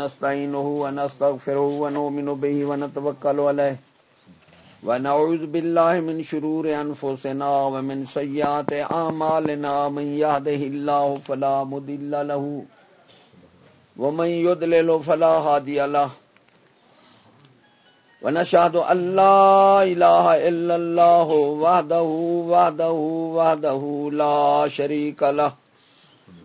نستعينه ونستغفره ونؤمن به ونتوكل عليه. ونعوذ بالله من شرور أنفسنا ومن سيئات أعمالنا من يهده الله فلا مضل له ومن يضلل فلا هادي له. ونشهد أن لا إله إلا الله وحده وحده وحده لا شريك له.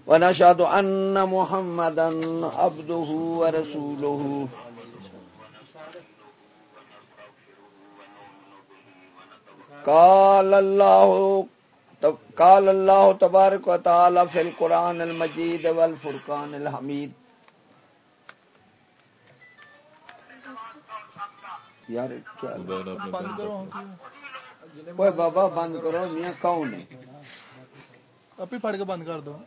ونشهد أن محمدا عبده ورسوله. قال الله قال الله تبارك وتعالى في القرآن المجيد والفرقان الحميد. یار کیا؟ بابا بند کرو میاں کون ہے؟ ہی پڑھ کے بند کر دو۔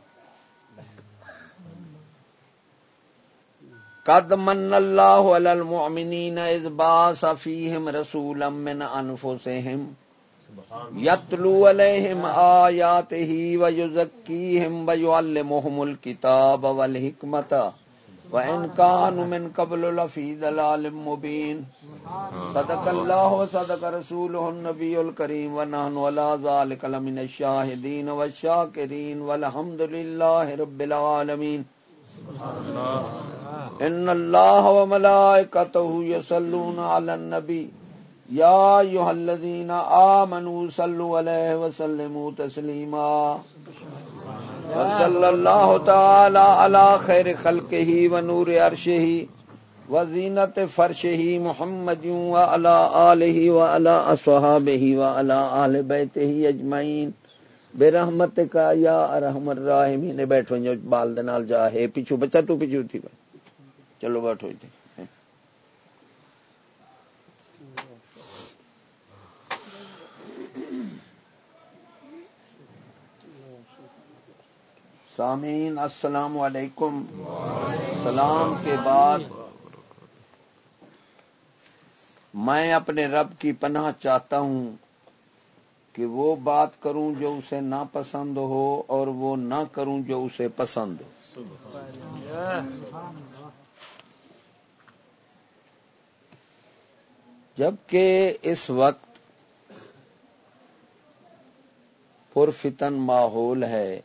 قد من اللہ علی المؤمنین اذ باس فیہم رسولا من انفسہم یتلو علیہم آیاتہ ویزکیہم ویعلمہم الکتاب والحکمت وَإِن كَانُوا مِن قَبْلُ لَفِي ضَلَالٍ مُبِينٍ صدق الله وصدق رسوله النبي الكريم ونحن على ذلك لمن الشاهدين والشاكرين والحمد لله رب العالمين ان الله وملائكته يصلون على النبي. يا ايها الذين امنوا صلوا عليه وسلموا تسليما. وصلی اللہ تعالی علی خیر خلقہ و نور عرشہ و زینت فرشہ محمد و علی آلہ و علی اصحابہ و علی آل بیتہ اجمعین برحمتک یا ارحم الراحمین بیٹھو جو بال دے نال جا ہے پیچھو بچہ، تو پیچھو تھی چلو بیٹھو تھی سامعین، السلام علیکم۔ سلام کے بعد میں اپنے رب کی پناہ چاہتا ہوں۔ کہ وہ بات کروں جو اسے نہ پسند ہو اور وہ نہ کروں جو اسے پسند ہو۔ جبکہ اس وقت پرفتن ماحول ہے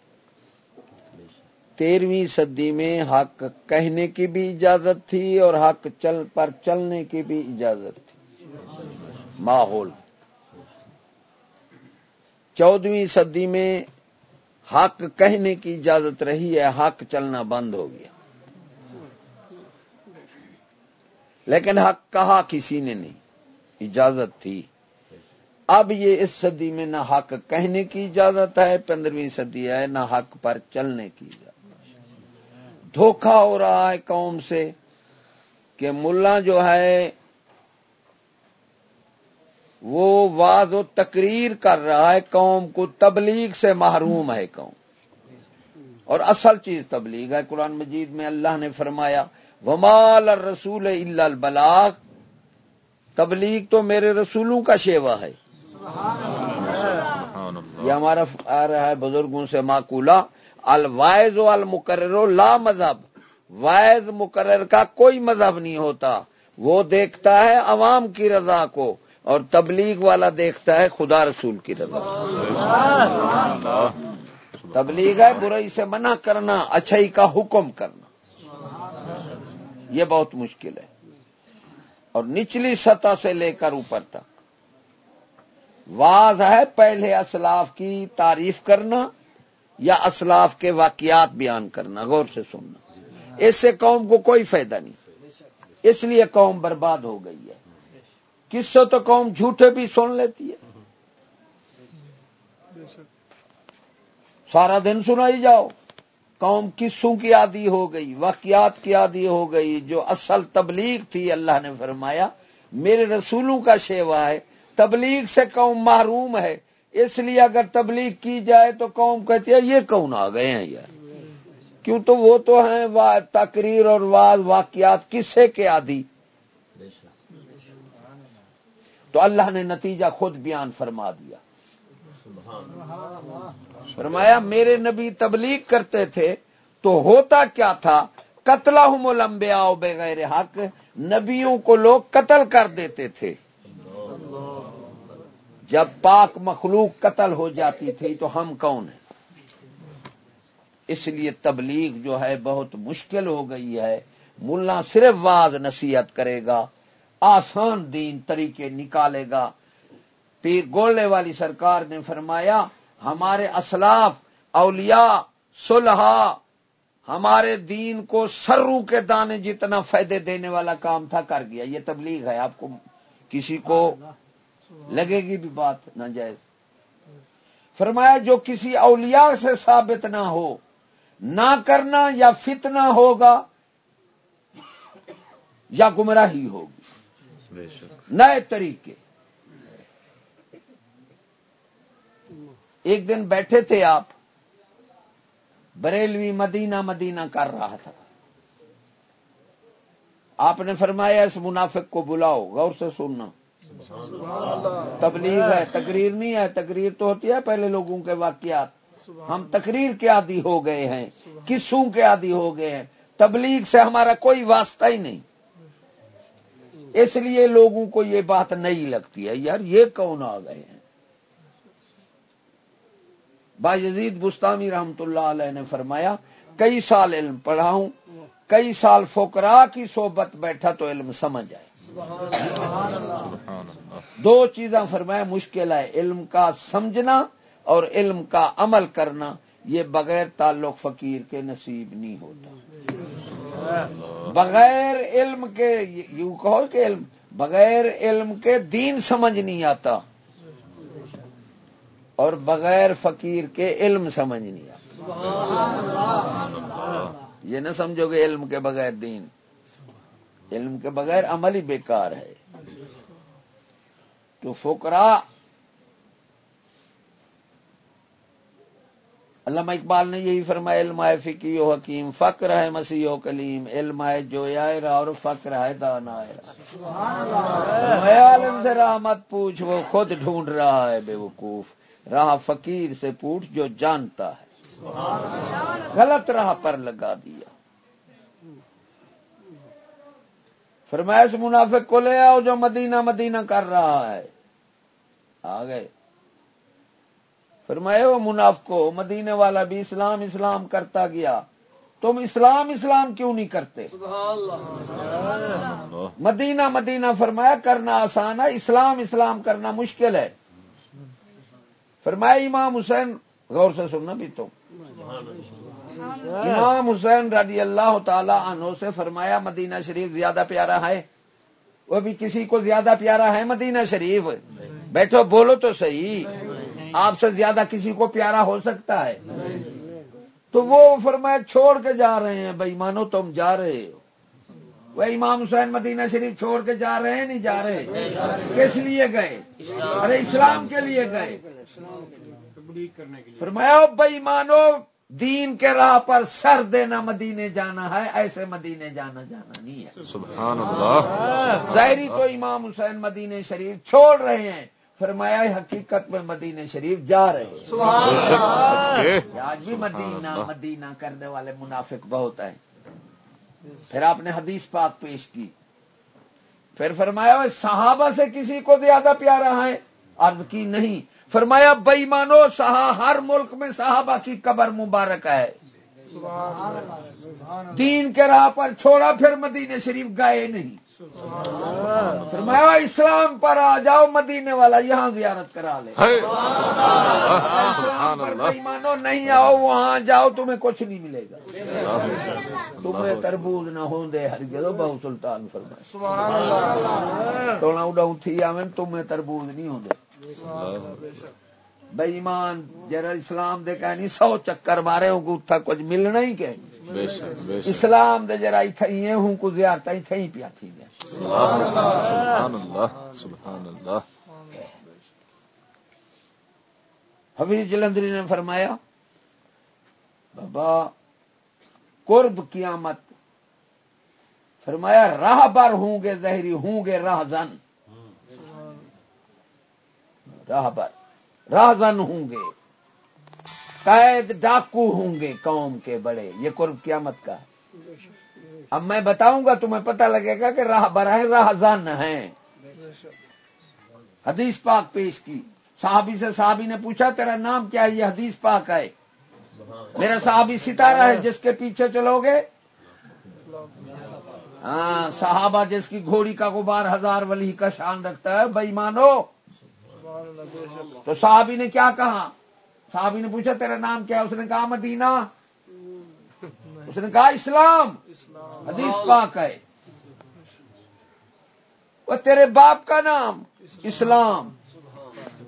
تیرہویں صدی میں حق کہنے کی بھی اجازت تھی اور حق چل پر چلنے کی بھی اجازت تھی۔ ماحول۔ چودہویں صدی میں حق کہنے کی اجازت رہی ہے، حق چلنا بند ہو گیا۔ لیکن حق کہا کسی نے نہیں، اجازت تھی۔ اب یہ اس صدی میں نہ حق کہنے کی اجازت ہے، پندرہویں صدی ہے، نہ حق پر چلنے کی اجازت۔ دھوکہ ہو رہا ہے قوم سے کہ ملا جو ہے وہ واض و تقریر کر رہا ہے قوم کو تبلیغ سے محروم ہے قوم۔ اور اصل چیز تبلیغ ہے۔ قرآن مجید میں اللہ نے فرمایا ومال رسول اللہ البلاغ۔ تبلیغ تو میرے رسولوں کا شیوا ہے۔ یہ ہمارا آ رہا ہے بزرگوں سے معقولہ۔ الوائز و المقرر لا مذہب۔ وائز مقرر کا کوئی مذہب نہیں ہوتا۔ وہ دیکھتا ہے عوام کی رضا کو۔ اور تبلیغ والا دیکھتا ہے خدا رسول کی رضا۔ تبلیغ ہے برائی سے منع کرنا، اچھائی کا حکم کرنا۔ یہ بہت مشکل ہے۔ اور نچلی سطح سے لے کر اوپر تک۔ واضح ہے پہلے اسلاف کی تعریف کرنا یا اسلاف کے واقعات بیان کرنا، غور سے سننا۔ اس سے قوم کو کوئی فائدہ نہیں۔ اس لیے قوم برباد ہو گئی ہے۔ کس سے تو قوم جھوٹے بھی سن لیتی ہے۔ سارا دن سنائی جاؤ۔ قوم قصوں کی عادی ہو گئی، واقعات کی عادی ہو گئی، جو اصل تبلیغ تھی، اللہ نے فرمایا، میرے رسولوں کا شیوا ہے۔ تبلیغ سے قوم محروم ہے۔ اس لیے اگر تبلیغ کی جائے تو قوم کہتی ہے، یہ کون آ گئے ہیں یار؟ کیوں تو وہ تو ہیں تقریر اور واض واقعات کسے کے آدھی تو اللہ نے نتیجہ خود بیان فرما دیا۔ فرمایا، میرے نبی تبلیغ کرتے تھے تو ہوتا کیا تھا؟ قتلہ ملمبیا بغیر حق، نبیوں کو لوگ قتل کر دیتے تھے۔ جب پاک مخلوق قتل ہو جاتی تھی تو ہم کون ہیں؟ اس لیے تبلیغ جو ہے بہت مشکل ہو گئی ہے۔ ملا صرف واز نصیحت کرے گا۔ آسان دین طریقے نکالے گا۔ پیر گولنے والی سرکار نے فرمایا، ہمارے اسلاف، اولیاء صلحہ ہمارے دین کو سرو کے دانے جتنا فائدے دینے والا کام تھا، کر گیا۔ یہ تبلیغ ہے، آپ کو کسی کو لگے گی بھی بات نہ جائز فرمایا، جو کسی اولیاء سے ثابت نہ ہو، نہ کرنا یا فتنہ ہوگا یا گمراہی ہوگی۔ نئے طریقے۔ ایک دن بیٹھے تھے آپ، بریلوی مدینہ مدینہ کر رہا تھا۔ آپ نے فرمایا، اس منافق کو بلاؤ، غور سے سننا۔ تبلیغ ہے، تقریر نہیں ہے۔ تقریر تو ہوتی ہے پہلے لوگوں کے واقعات۔ ہم تقریر کے عادی ہو گئے ہیں، قصوں کے عادی ہو گئے ہیں۔ تبلیغ سے ہمارا کوئی واسطہ ہی نہیں۔ اس لیے لوگوں کو یہ بات نہیں لگتی ہے، یار یہ کون آ گئے ہیں؟ با یزید بستانی رحمت اللہ علیہ نے فرمایا، کئی سال علم پڑھا ہوں کئی سال فوکرا کی صحبت بیٹھا تو علم سمجھ آئے۔ دو چیزیں فرمایا، مشکل ہے، علم کا سمجھنا اور علم کا عمل کرنا، یہ بغیر تعلق فقیر کے نصیب نہیں ہوتا۔ بغیر علم کے، یوں کہو کہ علم، بغیر علم کے دین سمجھ نہیں آتا۔ اور بغیر فقیر کے علم سمجھ نہیں آتا۔ یہ نہ سمجھو گے علم کے بغیر دین۔ علم کے بغیر عمل ہی بیکار ہے۔ تو فکرا علامہ اقبال نے یہی فرمایا علم آئے فکی و حکیم فقر ہے مسیح و کلیم علم آئے جو آئرا اور فقر ہے دانا عالم سے رحمت پوچھ وہ خود ڈھونڈ رہا ہے بے وقوف۔ راہ فقیر سے پوچھ جو جانتا ہے۔ غلط راہ پر لگا دیا۔ فرمایا اس منافق کو لے آؤ جو مدینہ مدینہ کر رہا ہے۔ آ گئے۔ فرمایا وہ منافق کو مدینے والا بھی اسلام اسلام کرتا گیا۔ تم اسلام اسلام کیوں نہیں کرتے؟ مدینہ مدینہ فرمایا کرنا آسان ہے اسلام اسلام کرنا مشکل ہے۔ فرمایا امام حسین غور سے سننا بھی تو امام حسین رضی اللہ تعالی عنہ سے فرمایا مدینہ شریف زیادہ پیارا ہے۔ وہ بھی کسی کو زیادہ پیارا ہے مدینہ شریف۔ بیٹھو بولو تو صحیح۔ آپ سے زیادہ کسی کو پیارا ہو سکتا ہے؟ تو وہ فرمایا چھوڑ کے جا رہے ہیں بھائی مانو تم جا رہے ہو۔ وہ امام حسین مدینہ شریف چھوڑ کے جا رہے ہیں نہیں جا رہے؟ کس لیے گئے؟ ارے اسلام کے لیے گئے۔ فرمایا بھائی مانو دین کے راہ پر سر دینا مدینے جانا ہے ایسے مدینے جانا جانا نہیں ہے۔ سبحان اللہ۔ ظاہری تو امام حسین مدینے شریف چھوڑ رہے ہیں فرمایا حقیقت میں مدینے شریف جا رہے ہیں۔ آج بھی مدینہ مدینہ کرنے والے منافق بہت ہیں۔ پھر آپ نے حدیث پاک پیش کی۔ پھر فرمایا صحابہ سے کسی کو زیادہ پیارا ہے؟ عرض کی نہیں۔ فرمایا بئی مانو سہا ہر ملک میں صحابہ کی قبر مبارک ہے۔ دین کے راہ پر چھوڑا پھر مدینے شریف گئے نہیں۔ فرمایا اسلام پر آ جاؤ مدینے والا یہاں زیارت کرا لے۔ مانو نہیں آؤ وہاں جاؤ تمہیں کچھ نہیں ملے گا۔ تمہیں تربوز نہ ہوں دے ہر گلو بہو سلطان فرمائے۔ توڑا اڈا اٹھی آمن تمہیں تربوز نہیں ہوں دے بے ایمان جرا اسلام دے کہنی سو چکر مارے ہوں تھا کچھ ملنا ہی کہ اسلام دے جرا اتھائی ہوں کو زیارت اتھائی پیا تھی۔ گیا سبحان اللہ سبحان اللہ۔ حفیظ جلندری نے فرمایا بابا قرب قیامت۔ فرمایا راہ بر ہوں گے زہری ہوں گے راہ زن۔ راہ بر راہ زن ہوں گے۔ قید ڈاکو ہوں گے قوم کے بڑے، یہ قرب قیامت کا۔ ہے اب میں بتاؤں گا، تمہیں پتہ لگے گا کہ راہ براہ راہ زن ہے حدیث پاک پیش کی۔ صحابی سے صحابی نے پوچھا، تیرا نام کیا ہے؟ یہ حدیث پاک ہے۔ میرا صحابی ستارہ ہے، جس کے پیچھے چلو گے؟ ہاں صحابہ جس کی گھوڑی کا غبار ہزار ولی کا شان رکھتا ہے، بھائی مانو۔ تو صحابی نے کیا کہا؟ صحابی نے پوچھا تیرا نام کیا اس نے کہا مدینہ۔ اس نے کہا اسلام۔ حدیث پاک ہے۔ وہ تیرے باپ کا نام۔ اسلام۔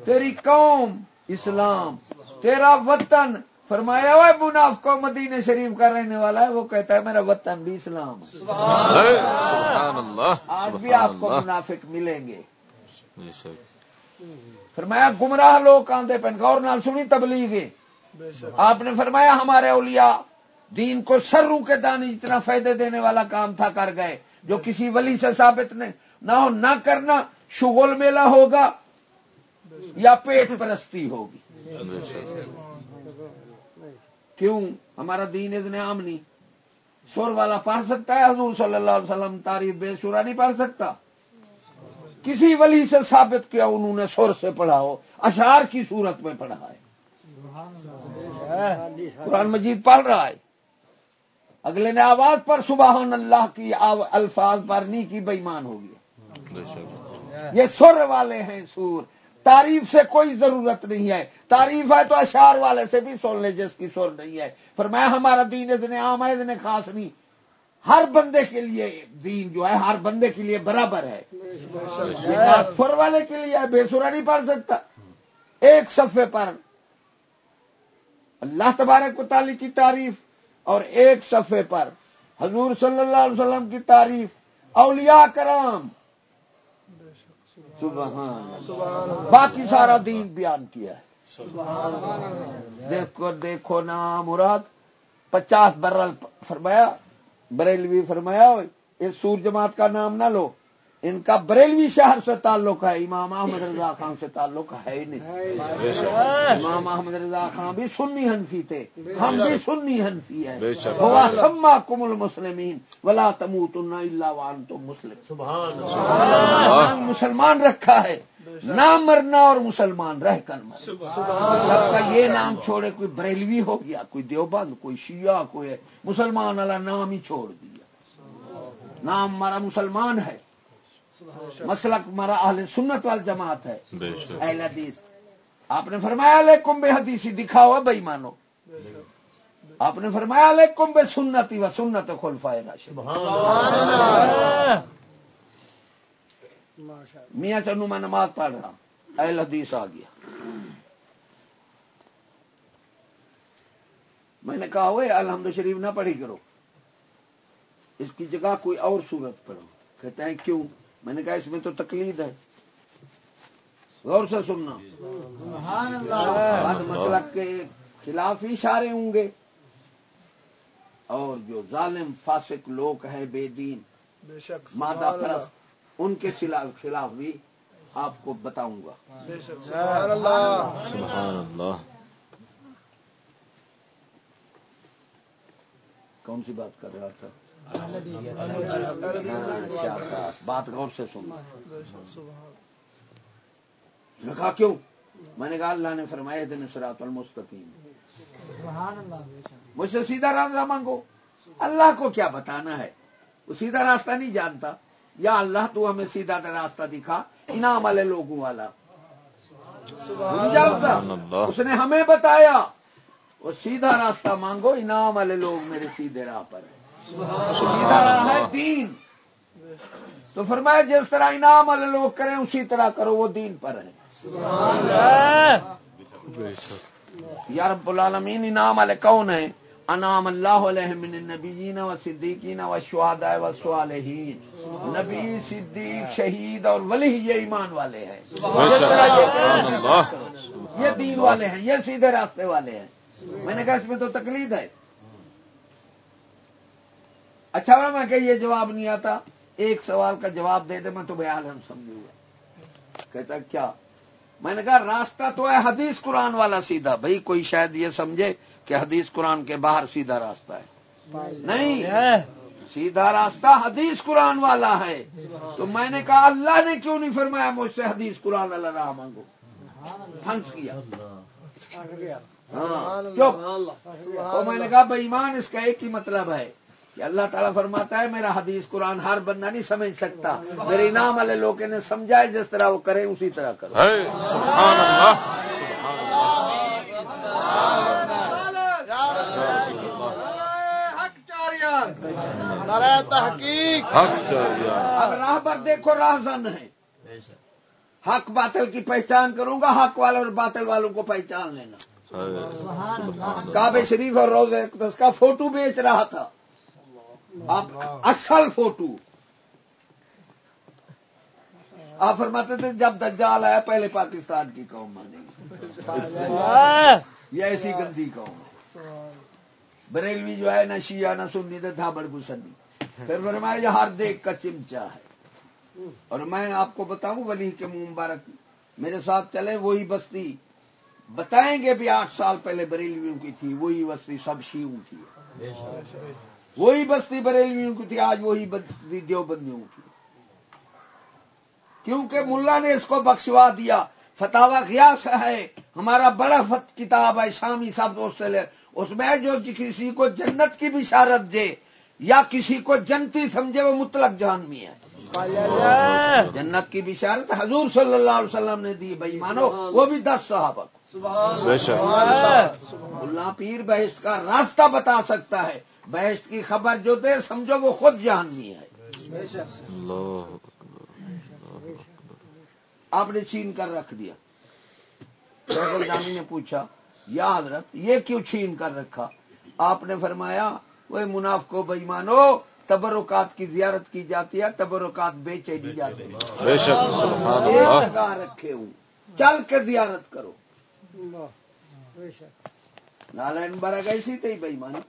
تیری قوم۔ اسلام۔ تیرا وطن۔ فرمایا ہوا مناف کو مدینہ شریف کا رہنے والا ہے۔ وہ کہتا ہے میرا وطن بھی اسلام ہے۔ سبحان اللہ۔ آج بھی آپ کو منافق ملیں گے۔ بے شک۔ فرمایا گمراہ لوگ کاندے پہن۔ غور نال سنی تبلیغ آپ نے فرمایا ہمارے اولیاء دین کو سروں کے دانی جتنا فائدے دینے والا کام تھا کر گئے جو کسی ولی سے ثابت نے نہ ہو نہ کرنا شغل میلہ ہوگا یا پیٹ پرستی ہوگی۔ کیوں؟ ہمارا دین اتنے عام نہیں۔ سور والا پڑھ سکتا ہے؟ حضور صلی اللہ علیہ وسلم تعریف بے سورا نہیں پڑھ سکتا۔ کسی ولی سے ثابت کیا انہوں نے سور سے پڑھا ہو اشعار کی صورت میں پڑھا ہے۔ قرآن مجید پڑھ رہا ہے۔ اگلے نے آواز پر سبحان اللہ کی الفاظ پر نہیں کی بےمان ہو گیا یہ سر والے ہیں سور۔ تعریف سے کوئی ضرورت نہیں ہے۔ تعریف ہے تو اشعار والے سے بھی سن لے جس کی سر نہیں ہے۔ پر میں ہمارا دین اتنے عام ہے اتنے خاص نہیں۔ ہر بندے کے لیے دین جو ہے ہر بندے کے لیے برابر ہے۔ سر والے کے لیے بے سورا نہیں پڑھ سکتا۔ ایک صفحے پر اللہ تبارک و تعالی کی تعریف اور ایک صفحے پر حضور صلی اللہ علیہ وسلم کی تعریف۔ اولیاء کرام۔ سبحان اللہ۔ باقی سارا دین بیان کیا ہے۔ دیکھو دیکھو نا مراد۔ پچاس برل فرمایا بریلوی فرمایا اس سور جماعت کا نام نہ لو۔ ان کا بریلوی شہر سے تعلق ہے امام احمد رضا خان سے تعلق ہے ہی نہیں۔ بے شک۔ امام احمد رضا خان بھی سنی حنفی تھے۔ ہم بھی سنی حنفی ہیں۔ شک۔ ہوا سما کم المسلمین ولا تموت اللہ وان تو مسلم مسلمان رکھا ہے۔ نام مرنا اور مسلمان رہ کر مرنا سب کا یہ نام چھوڑے کوئی بریلوی ہو گیا کوئی دیوبند کوئی شیعہ کوئی مسلمان والا نام ہی چھوڑ دیا۔ نام ہمارا مسلمان ہے۔ مسلک ہمارا اہل سنت وال جماعت ہے اہل حدیث۔ آپ نے فرمایا علیکم بے حدیثی دکھا ہوا بئی مانو آپ نے فرمایا علیکم بے سنتی و سنت خلفائے راشد میاں چنو میں نماز پڑھ رہا اہل حدیث آ گیا۔ میں نے کہا ہوئے الحمد شریف نہ پڑھی کرو۔ اس کی جگہ کوئی اور صورت پڑھو۔ کہتے ہیں کیوں؟ میں نے کہا اس میں تو تقلید ہے۔ غور سے سننا۔ بعد مسلک کے خلاف ہی اشارے ہوں گے۔ اور جو ظالم فاسق لوگ ہیں بے دین مادہ پرست۔ ان کے خلاف خلاف بھی آپ کو بتاؤں گا۔ سبحان اللہ۔ سبحان اللہ کون سی بات کر رہا تھا؟ بات غور سے سننا نے کہا کیوں؟ میں نے کہا اللہ نے فرمایا دن سرات المستقیم۔ مجھ سے سیدھا راستہ مانگو۔ اللہ کو کیا بتانا ہے؟ وہ سیدھا راستہ نہیں جانتا۔ یا اللہ تو ہمیں سیدھا راستہ دکھا انعام والے لوگوں والا۔ اس نے ہمیں بتایا۔ وہ سیدھا راستہ مانگو انعام والے لوگ میرے سیدھے راہ پر ہیں۔ سیدھا راہ ہے دین۔ تو فرمایا جس طرح انعام والے لوگ کریں اسی طرح کرو وہ دین پر ہے بے شک یا رب العالمین انعام والے کون ہیں؟ انعام اللہ علیہ من النبیین و صدیقین و شہداء و صالحین۔ نبی صدیق شہید اور ولی یہ ایمان والے ہیں۔ یہ دین والے ہیں یہ سیدھے راستے والے ہیں۔ میں نے کہا اس میں تو تقلید ہے۔ اچھا ہوا میں کہ یہ جواب نہیں آتا۔ ایک سوال کا جواب دے دے میں تو بیال ہم سمجھوں گا۔ کہتا کیا؟ میں نے کہا راستہ تو ہے حدیث قرآن والا سیدھا۔ بھائی کوئی شاید یہ سمجھے کہ حدیث قرآن کے باہر سیدھا راستہ ہے۔ نہیں۔ سیدھا راستہ حدیث قرآن والا ہے۔ تو میں نے کہا اللہ نے کیوں نہیں فرمایا مجھ سے حدیث قرآن والا راہ مانگو؟ پھنس کیا۔ ہاں۔ تو میں نے کہا بے ایمان اس کا ایک ہی مطلب ہے کہ اللہ تعالیٰ فرماتا ہے میرا حدیث قرآن ہر بندہ نہیں سمجھ سکتا۔ میرے انعام والے لوگ نے سمجھائے جس طرح وہ کریں اسی طرح کرو۔ سبحان اللہ سبحان اللہ نعرہ تحقیق. حق چاہیے اب راہ پر دیکھو راہ زن ہے. حق باطل کی پہچان کروں گا حق والوں اور باطل والوں کو پہچان لینا۔ کعبے شریف اور روز اقدس کا فوٹو بیچ رہا تھا۔ اب اصل فوٹو۔ آپ فرماتے تھے جب دجال آیا پہلے پاکستان کی قوم مانے گی یہ ایسی گندی قوم ہے۔ بریلوی جو ہے نہ شیعہ نہ سنی تو دھابڑ گسنی پھر فرمایا یہ ہر دیکھ کا چمچا ہے۔ اور میں آپ کو بتاؤں ولی کے منہ مبارک۔ میرے ساتھ چلے وہی بستی۔ بتائیں گے بھی آٹھ سال پہلے بریلویوں کی تھی، وہی بستی سب شیوں کی ہے۔ وہی بستی بریلویوں کی تھی، آج وہی بستی دیوبندیوں کی۔ کیونکہ ملا نے اس کو بخشوا دیا۔ فتوا غیاس ہے، ہمارا بڑا فت کتاب ہے، شامی صاحب دوست سے لے اس میں جو کسی کو جنت کی بشارت دے یا کسی کو جنتی سمجھے وہ مطلق جہنمی ہے جنت کی بشارت حضور صلی اللہ علیہ وسلم نے دی بھائی مانو وہ بھی دس صحابہ اللہ پیر بہشت کا راستہ بتا سکتا ہے۔ بہشت کی خبر جو دے سمجھو وہ خود جہنمی ہے آپ نے چھین کر رکھ دیا۔ جامی نے پوچھا یا حضرت یہ کیوں چھین کر رکھا؟ آپ نے فرمایا وہ مناف کو بےمانو تبرکات کی زیارت کی جاتی ہے تبرکات بیچے دی اللہ۔ جگہ رکھے ہوں۔ چل کے زیارت کرو۔ نالائن برگ ایسی تھی بےمانی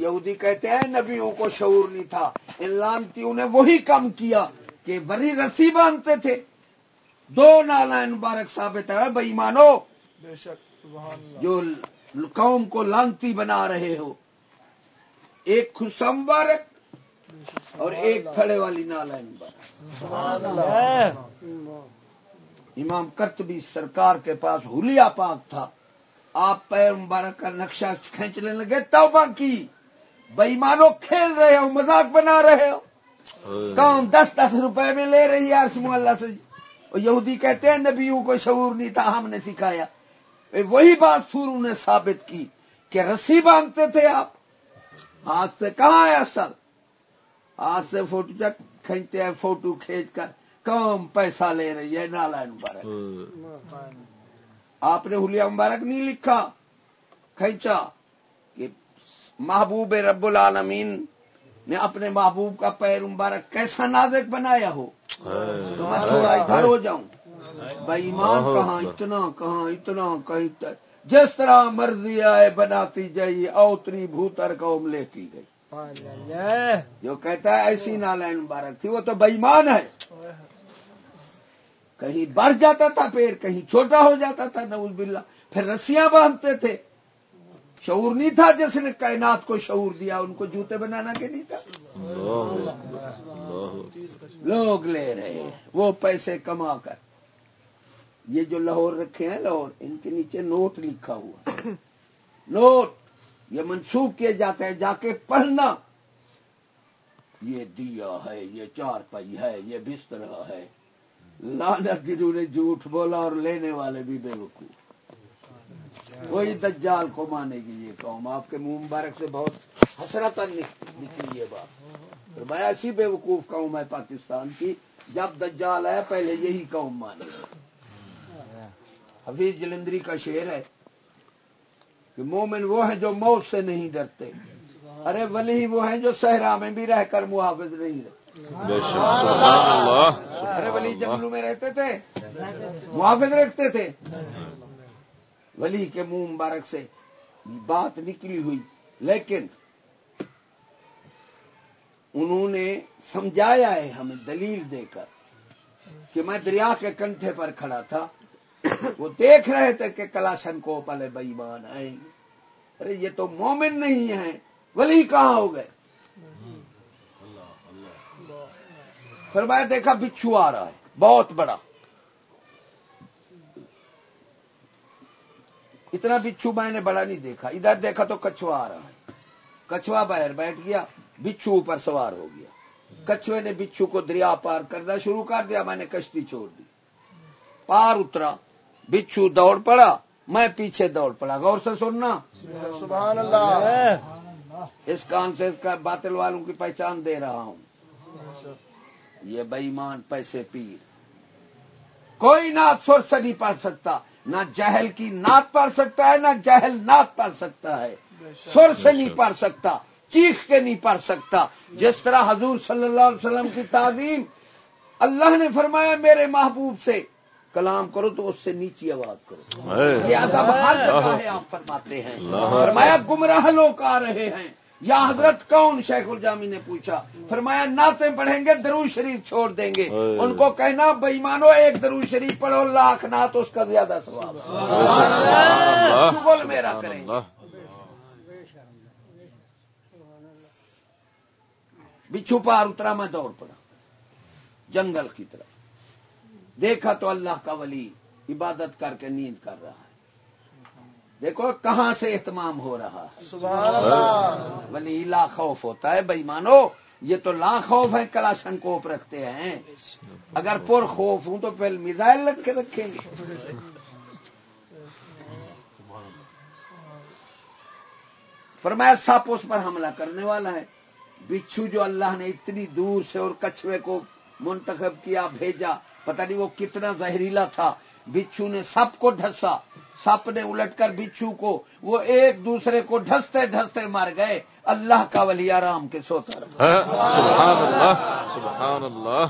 یہودی کہتے ہیں نبیوں کو شعور نہیں تھا۔ ان لانتیوں نے وہی کام کیا کہ بڑی رسی باندھتے تھے۔ دو نالائن مبارک ثابت ہے بئی مانو بے شک سبحان اللہ۔ جو قوم کو لانتی بنا رہے ہو۔ ایک خسا مبارک اور ایک کھڑے والی نالائن مبارک۔ امام کرتبی سرکار کے پاس ہولیا پاک تھا۔ آپ پیر مبارک کا نقشہ کھینچنے لگے توبہ کی۔ بےمانو کھیل رہے ہو مذاق بنا رہے ہو۔ کون دس دس روپے میں لے رہی ہے اللہ سے۔ اور یہودی کہتے ہیں نبیوں کو شعور نہیں تھا ہم نے سکھایا۔ وہی بات سورو نے ثابت کی کہ رسی باندھتے تھے آپ۔ ہاتھ سے کہاں ہے اصل؟ ہاتھ سے فوٹو چک کھینچتے ہیں فوٹو کھینچ کر کم پیسہ لے رہی ہے نالائن مبارک۔ آپ نے حلیہ مبارک نہیں لکھا کھینچا کہ محبوب رب العالمین نے اپنے محبوب کا پیر مبارک کیسا نازک بنایا ہو۔ تو میں تھوڑا ادھر ہو جاؤں۔ ایمان کہاں اتنا کہاں اتنا کہیں جس طرح مرضی آئے بناتی جائی اوتری بھوتر قوم لیتی گئی۔ جو کہتا ہے ایسی نالائن مبارک تھی وہ تو بےمان ہے۔ کہیں بڑھ جاتا تھا پیر کہیں چھوٹا ہو جاتا تھا نوز باللہ۔ پھر رسیاں باندھتے تھے۔ شعور نہیں تھا جس نے کائنات کو شعور دیا ان کو جوتے بنانا کے نہیں تھا۔ لوگ لے رہے وہ پیسے کما کر۔ یہ جو لاہور رکھے ہیں لاہور، ان کے نیچے نوٹ لکھا ہوا نوٹ، یہ منسوخ کیے جاتے ہیں، جا کے پڑھنا۔ یہ دیا ہے، یہ چار پئی ہے، یہ بستر ہے۔ لانت جنہوں نے جھوٹ بولا اور لینے والے بھی بے وقوف۔ وہی دجال کو مانے گی یہ قوم۔ آپ کے منہ مبارک سے بہت حسرت نکلی یہ بات۔ میں ایسی بے وقوف قوم ہے پاکستان کی، جب دجال ہے، پہلے یہی قوم مانے۔ حفیظ جلندری کا شعر ہے کہ مومن وہ ہیں جو موت سے نہیں ڈرتے۔ ارے ولی وہ ہیں جو صحرا میں بھی رہ کر محافظ نہیں رہتے۔ ارے ولی جنگلوں میں رہتے تھے محافظ رکھتے تھے۔ ولی کے منہ مبارک سے بات نکلی ہوئی لیکن انہوں نے سمجھایا ہے ہمیں دلیل دے کر کہ میں دریا کے کنٹھے پر کھڑا تھا۔ وہ دیکھ رہے تھے کہ کلاشن کو پلے بئیمان آئیں گے۔ ارے، یہ تو مومن نہیں ہے ولی کہاں ہو گئے؟ فرمایا، دیکھا، بچھو آ رہا ہے، بہت بڑا۔ اتنا بچھو میں نے بڑا نہیں دیکھا۔ ادھر دیکھا تو کچھوا آ رہا ہے۔ کچھوا باہر بیٹھ گیا، بچھو اوپر سوار ہو گیا۔ کچھوے نے بچھو کو دریا پار کرنا شروع کر دیا، میں نے کشتی چھوڑ دی۔ پار اترا۔ بچھو دوڑ پڑا میں پیچھے دوڑ پڑا غور سے سننا۔ سبحان اللہ۔ اس کان سے اس کا باطل والوں کی پہچان دے رہا ہوں۔ یہ بےمان پیسے پیر۔ کوئی نعت سر سے نہیں پڑھ سکتا نہ جہل کی نعت پڑھ سکتا ہے نہ جہل نعت پڑھ سکتا ہے۔ سر سے نہیں پڑھ سکتا چیخ کے نہیں پڑھ سکتا۔ جس طرح حضور صلی اللہ علیہ وسلم کی تعظیم اللہ نے فرمایا میرے محبوب سے کلام کرو تو اس سے نیچی آواز کرو۔ یہ ادب ہر جگہ ہے آپ فرماتے ہیں۔ فرمایا گمراہ لوگ آ رہے ہیں۔ یا حضرت کون؟ شیخ الجامی نے پوچھا۔ فرمایا نعتیں پڑھیں گے درو شریف چھوڑ دیں گے۔ ان کو کہنا بےمانو ایک درو شریف پڑھو لاکھ نعت اس کا زیادہ سواب بول میرا کریں۔ بچھو پار اترا میں دوڑ پڑا۔ جنگل کی طرف۔ دیکھا تو اللہ کا ولی عبادت کر کے نیند کر رہا ہے۔ دیکھو کہاں سے اہتمام ہو رہا ہے۔ ولی لا خوف ہوتا ہے بھائی مانو یہ تو لا خوف ہے کلاشن کوپ رکھتے ہیں۔ اگر پر خوف ہوں تو پہلے میزائل رکھ کے رکھیں گے۔ فرمایا سپ اس پر حملہ کرنے والا ہے۔ بچھو جو اللہ نے اتنی دور سے اور کچھوے کو منتخب کیا بھیجا پتہ نہیں وہ کتنا زہریلا تھا۔ بچھو نے سپ کو ڈھسا۔ سپ نے الٹ کر بچھو کو وہ ایک دوسرے کو ڈھستے ڈھستے مر گئے۔ اللہ کا ولی آرام کے سوتا سبحان اللہ سبحان اللہ۔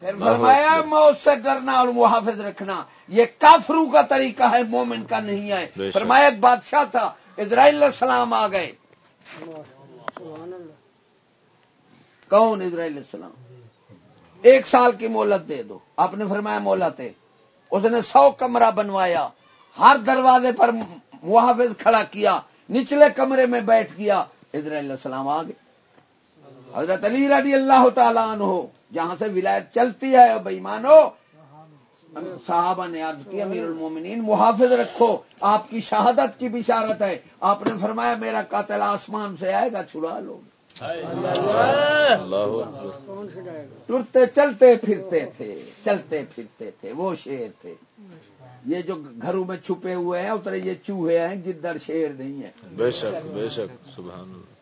پھر فرمایا موت سے ڈرنا اور محافظ رکھنا۔ یہ کافروں کا طریقہ ہے مومن کا نہیں ہے۔ شک۔ فرمایا ایک بادشاہ تھا اسرائیل علیہ السلام آ گئے۔ کون اسرائیل علیہ السلام؟ ایک سال کی مہلت دے دو۔ آپ نے فرمایا مہلت ہے۔ اس نے سو کمرہ بنوایا۔ ہر دروازے پر محافظ کھڑا کیا۔ نچلے کمرے میں بیٹھ گیا۔ اسرائیل علیہ السلام آ گئے۔ حضرت علی رضی اللہ تعالیٰ عنہ، جہاں سے ولایت چلتی ہے بھائی مانو صحابہ نے عرض کی امیر المومنین، محافظ رکھو۔ آپ کی شہادت کی بشارت ہے۔ آپ نے فرمایا، میرا قاتل آسمان سے آئے گا، چھڑا لو۔ ٹرتے چلتے پھرتے تھے چلتے پھرتے تھے وہ شیر تھے۔ یہ جو گھروں میں چھپے ہوئے ہیں اترے یہ چوہے ہیں گدڑ شیر نہیں ہے بے شک بے شک سبحان اللہ۔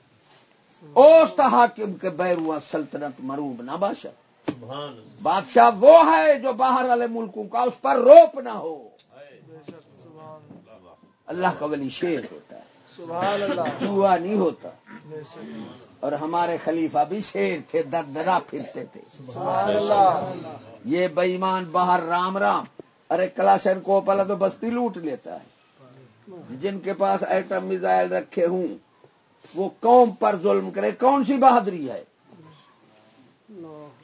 اوست حاکم کے بیروا سلطنت مروب نہ بادشاہ۔ بادشاہ وہ ہے جو باہر والے ملکوں کا اس پر روپ نہ ہو۔ اللہ کا ولی شیر ہوتا ہے۔ سبحان اللہ۔ چوہا نہیں ہوتا۔ اور ہمارے خلیفہ بھی شیر تھے در درا پھرتے تھے۔ سبحان اللہ۔ یہ بےمان باہر رام رام۔ ارے کلاشن کو پہلا تو بستی لوٹ لیتا ہے۔ جن کے پاس ایٹم میزائل رکھے ہوں وہ قوم پر ظلم کرے۔ کون سی بہادری ہے؟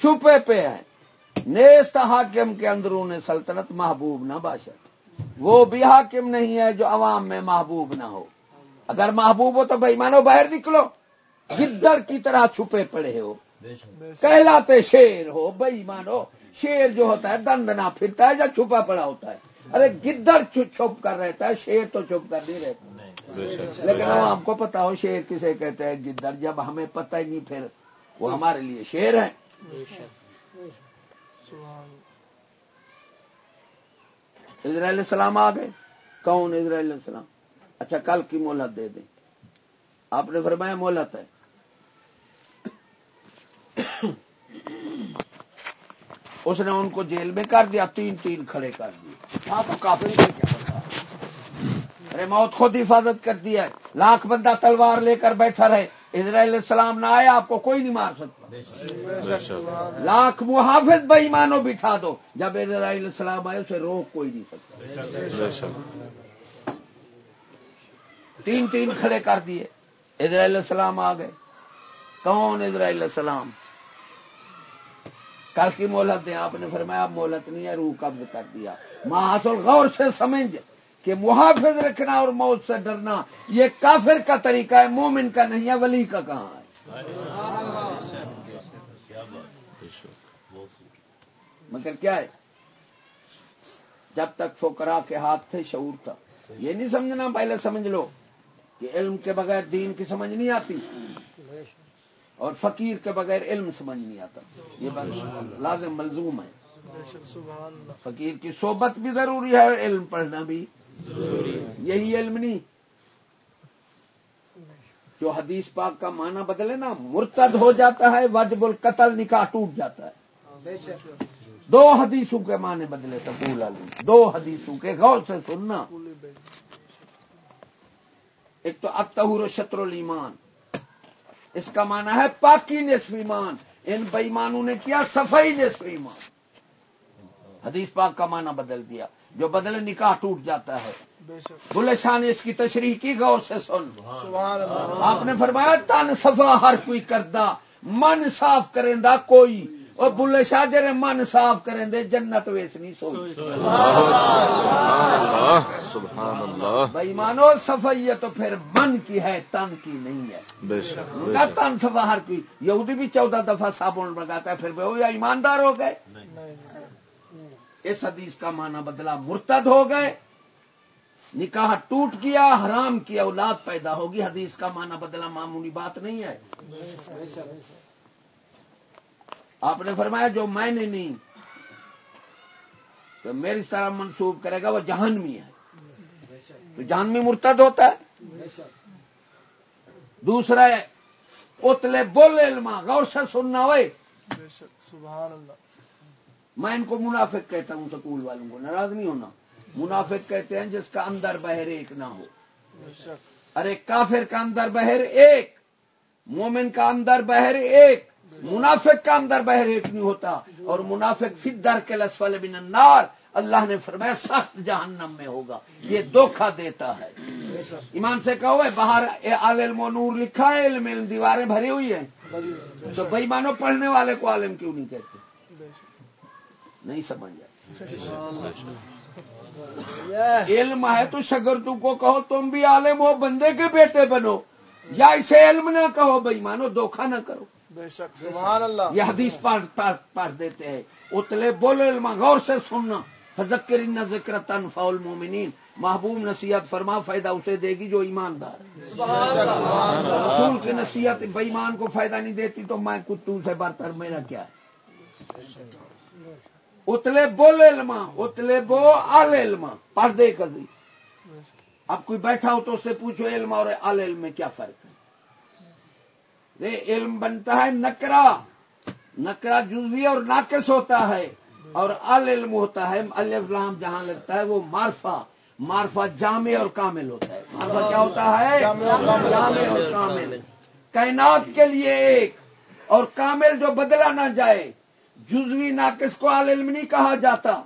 چھپے پہ ہے نیست حاکم کے اندرون سلطنت محبوب نہ باشد۔ وہ بھی حاکم نہیں ہے جو عوام میں محبوب نہ ہو۔ اگر محبوب ہو تو بھائی مانو باہر نکلو۔ گدر کی طرح چھپے پڑے ہو۔ کہلاتے شیر ہو بئی مانو شیر جو ہوتا ہے دند نہ پھرتا ہے یا چھپا پڑا ہوتا ہے۔ ارے گدر چھپ کر رہتا ہے، شیر تو چھپ کر نہیں رہتا۔ لیکن عوام کو پتا ہو، شیر کسے کہتے ہیں؟ گدر جب ہمیں پتہ ہی نہیں، پھر وہ ہمارے لیے شیر ہیں۔ اسرائیل السلام آ گئے۔ کون اسرائیل السلام؟ اچھا کل کی مہلت دے دیں۔ آپ نے فرمایا مہلت ہے۔ اس نے ان کو جیل میں کر دیا، تین تین کھڑے کر دیے۔ ہاں تو کافی کیا ارے، موت خود حفاظت کر دیا ہے۔ لاکھ بندہ تلوار لے کر بیٹھا رہے۔ اسرائیل السلام نہ آیا آپ کو کوئی نہیں مار سکتا۔ لاکھ محافظ بےمانو بٹھا دو۔ جب اسرائیل السلام آئے، اسے روک کوئی نہیں سکتا۔ تین تین کھڑے کر دیے۔ اسرائیل السلام آ گئے۔ کون اسرائیل السلام؟ کل کی مہلت دیں۔ آپ نے فرمایا اب مہلت نہیں ہے، روح قبض کر دیا۔ محاصل غور سے سمجھ کہ محافظ رکھنا اور موت سے ڈرنا، یہ کافر کا طریقہ ہے، مومن کا نہیں ہے، ولی کا کہاں ہے؟ مگر کیا ہے؟ جب تک فقرا کے ہاتھ تھے، شعور تھا۔ یہ نہیں سمجھنا، پہلے سمجھ لو۔ کہ علم کے بغیر دین کی سمجھ نہیں آتی۔ اور فقیر کے بغیر علم سمجھ نہیں آتا۔ یہ بات لازم ملزوم ہے۔ فقیر کی صحبت بھی ضروری ہے اور علم پڑھنا بھی یہی علم نہیں۔ جو حدیث پاک کا معنی بدلے نا، مرتد ہو جاتا ہے وجب القتل، نکاح ٹوٹ جاتا ہے۔ دو حدیثوں کے معنی بدلے سکول علی دو حدیثوں کے غور سے سننا۔ ایک تو اتہور و شطر الایمان۔ اس کا معنی ہے پاکی نصف ایمان۔ ان بےمانوں نے کیا صفائی نصف ایمان۔ حدیث پاک کا معنی بدل دیا۔ جو بدلے نکاح ٹوٹ جاتا ہے۔ بلے شاہ نے اس کی تشریح کی غور سے سن۔ آپ نے فرمایا تن صفا ہر کوئی کردہ من صاف کریں دا کوئی۔ اور بلے شاہ جرے من صاف کریں دے جنت ویس نہیں سوئی۔ سبحان اللہ سبحان اللہ۔ بھائی مانو صفائی ہے تو پھر من کی ہے تن کی نہیں ہے۔ تن صفا ہر کوئی یہودی بھی چودہ دفعہ صابن لگاتا ہے پھر وہ یا ایماندار ہو گئے۔ اس حدیث کا معنی بدلا مرتد ہو گئے۔ نکاح ٹوٹ گیا حرام کی اولاد پیدا ہوگی حدیث کا معنی بدلا معمولی بات نہیں ہے۔ آپ نے فرمایا جو میں نے نہیں، تو میری طرح منسوخ کرے گا وہ جہنمی ہے۔ تو جہنمی مرتد ہوتا ہے۔ دوسرا ہے، اتلے بول علما غور سے سننا ہوئے سبحان اللہ میں ان کو منافق کہتا ہوں، سکول والوں کو ناراض نہیں ہونا۔ منافق کہتے ہیں جس کا اندر بہر ایک نہ ہو۔ ارے کافر کا اندر بہر ایک، مومن کا اندر بہر ایک۔ منافق کا اندر بہر ایک نہیں ہوتا اور منافق فدر کے لسفل بن النار، اللہ نے فرمایا سخت جہنم میں ہوگا، یہ دھوکہ دیتا ہے۔ ایمان سے کہو ہے باہر آل علم و نور لکھا ہے، علم علم دیواریں بھری ہوئی ہیں۔ تو بھائی مانو پڑھنے والے کو عالم کیوں نہیں کہتے؟ نہیں سمجھ آئے علم ہے تو شگردوں کو کہو، تم بھی عالم ہو، بندے کے بیٹے بنو۔ یا اسے علم نہ کہو بھائی مانو دھوکہ نہ کرو۔ بے شک سبحان اللہ۔ یہ حدیث پڑھ پڑھ پڑھ دیتے ہیں۔ اتلے بولو علم غور سے سننا۔ فذکر ان ذکر تنفع المومنین محبوب نصیحت فرما فائدہ اسے دے گی جو ایماندار رسول کی نصیحت بےمان کو فائدہ نہیں دیتی تو میں کتوں سے برتر میرا کیا ہے؟ اتلے بول علما اتلے بو آل علما پڑھ دے کبھی اب کوئی بیٹھا ہو تو اس سے پوچھو علم اور آل علم میں کیا فرق ہے؟ یہ علم بنتا ہے نکرا۔ نکرا جزوی اور ناقص ہوتا ہے۔ اور ال علم ہوتا ہے۔ الف لام جہاں لگتا ہے وہ مارفا مارفا جامع اور کامل ہوتا ہے۔ مارفا کیا ہوتا ہے؟ جامع اور کامل۔ کائنات کے لیے ایک۔ اور کامل جو بدلا نہ جائے۔ جزوی ناقص کو علم نہیں کہا جاتا۔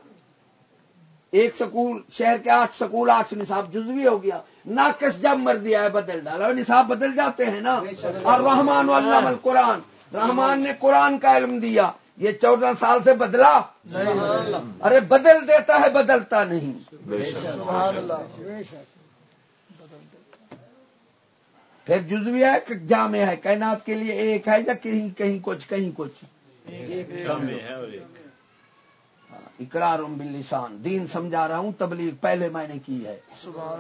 ایک سکول شہر کے آٹھ سکول آٹھ نصاب جزوی ہو گیا۔ ناقص جب مرضی آئے بدل ڈالا۔ اور نصاب بدل جاتے ہیں نا۔ اور رحمان علام القرآن۔ رحمان نے قرآن کا علم دیا۔ یہ چودہ سال سے بدلا۔ ارے بدل دیتا ہے بدلتا نہیں۔ بے شک۔ سبحان اللہ۔ پھر جزوی ہے کہ جامع ہے؟ کائنات کے لیے ایک ہے یا کہیں کہیں کچھ کہیں کچھ؟ اقرار باللسان۔ دین سمجھا رہا ہوں تبلیغ پہلے میں نے کی ہے۔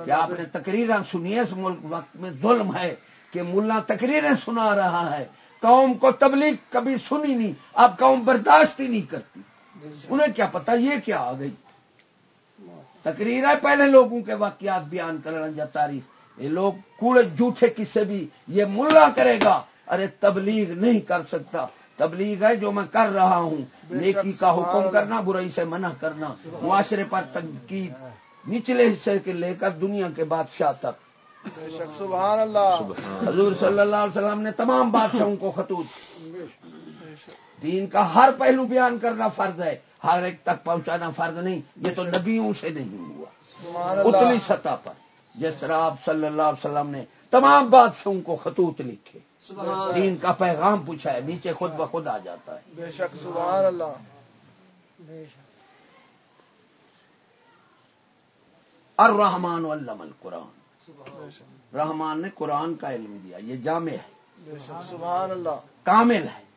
کہ آپ نے تقریریں سنی ہے اس ملک وقت میں ظلم ہے کہ ملا تقریریں سنا رہا ہے۔ قوم کو تبلیغ کبھی سنی نہیں اب قوم برداشت ہی نہیں کرتی۔ انہیں کیا پتا یہ کیا آ گئی؟ تقریر ہے پہلے لوگوں کے واقعات بیان کرنا یا تاریخ۔ یہ لوگ کوڑے جھوٹے کسے بھی یہ ملا کرے گا۔ ارے تبلیغ نہیں کر سکتا۔ تبلیغ ہے جو میں کر رہا ہوں۔ نیکی کا حکم کرنا برائی سے منع کرنا معاشرے پر تنقید نچلے حصے کے لے کر دنیا کے بادشاہ تک۔ سبحان اللہ۔ حضور صلی اللہ علیہ وسلم نے تمام بادشاہوں کو خطوط۔ دین کا ہر پہلو بیان کرنا فرض ہے۔ ہر ایک تک پہنچانا فرض نہیں یہ تو نبیوں سے نہیں ہوا۔ اتنی سطح پر جس طرح آپ صلی اللہ علیہ وسلم نے تمام بادشاہوں کو خطوط لکھے۔ دین کا پیغام پوچھا ہے نیچے خود بخود آ جاتا ہے۔ بے شک سبحان اللہ۔ الرحمان علم القرآن۔ رحمان نے قرآن کا علم دیا یہ جامع ہے۔ سبحان اللہ۔ کامل ہے۔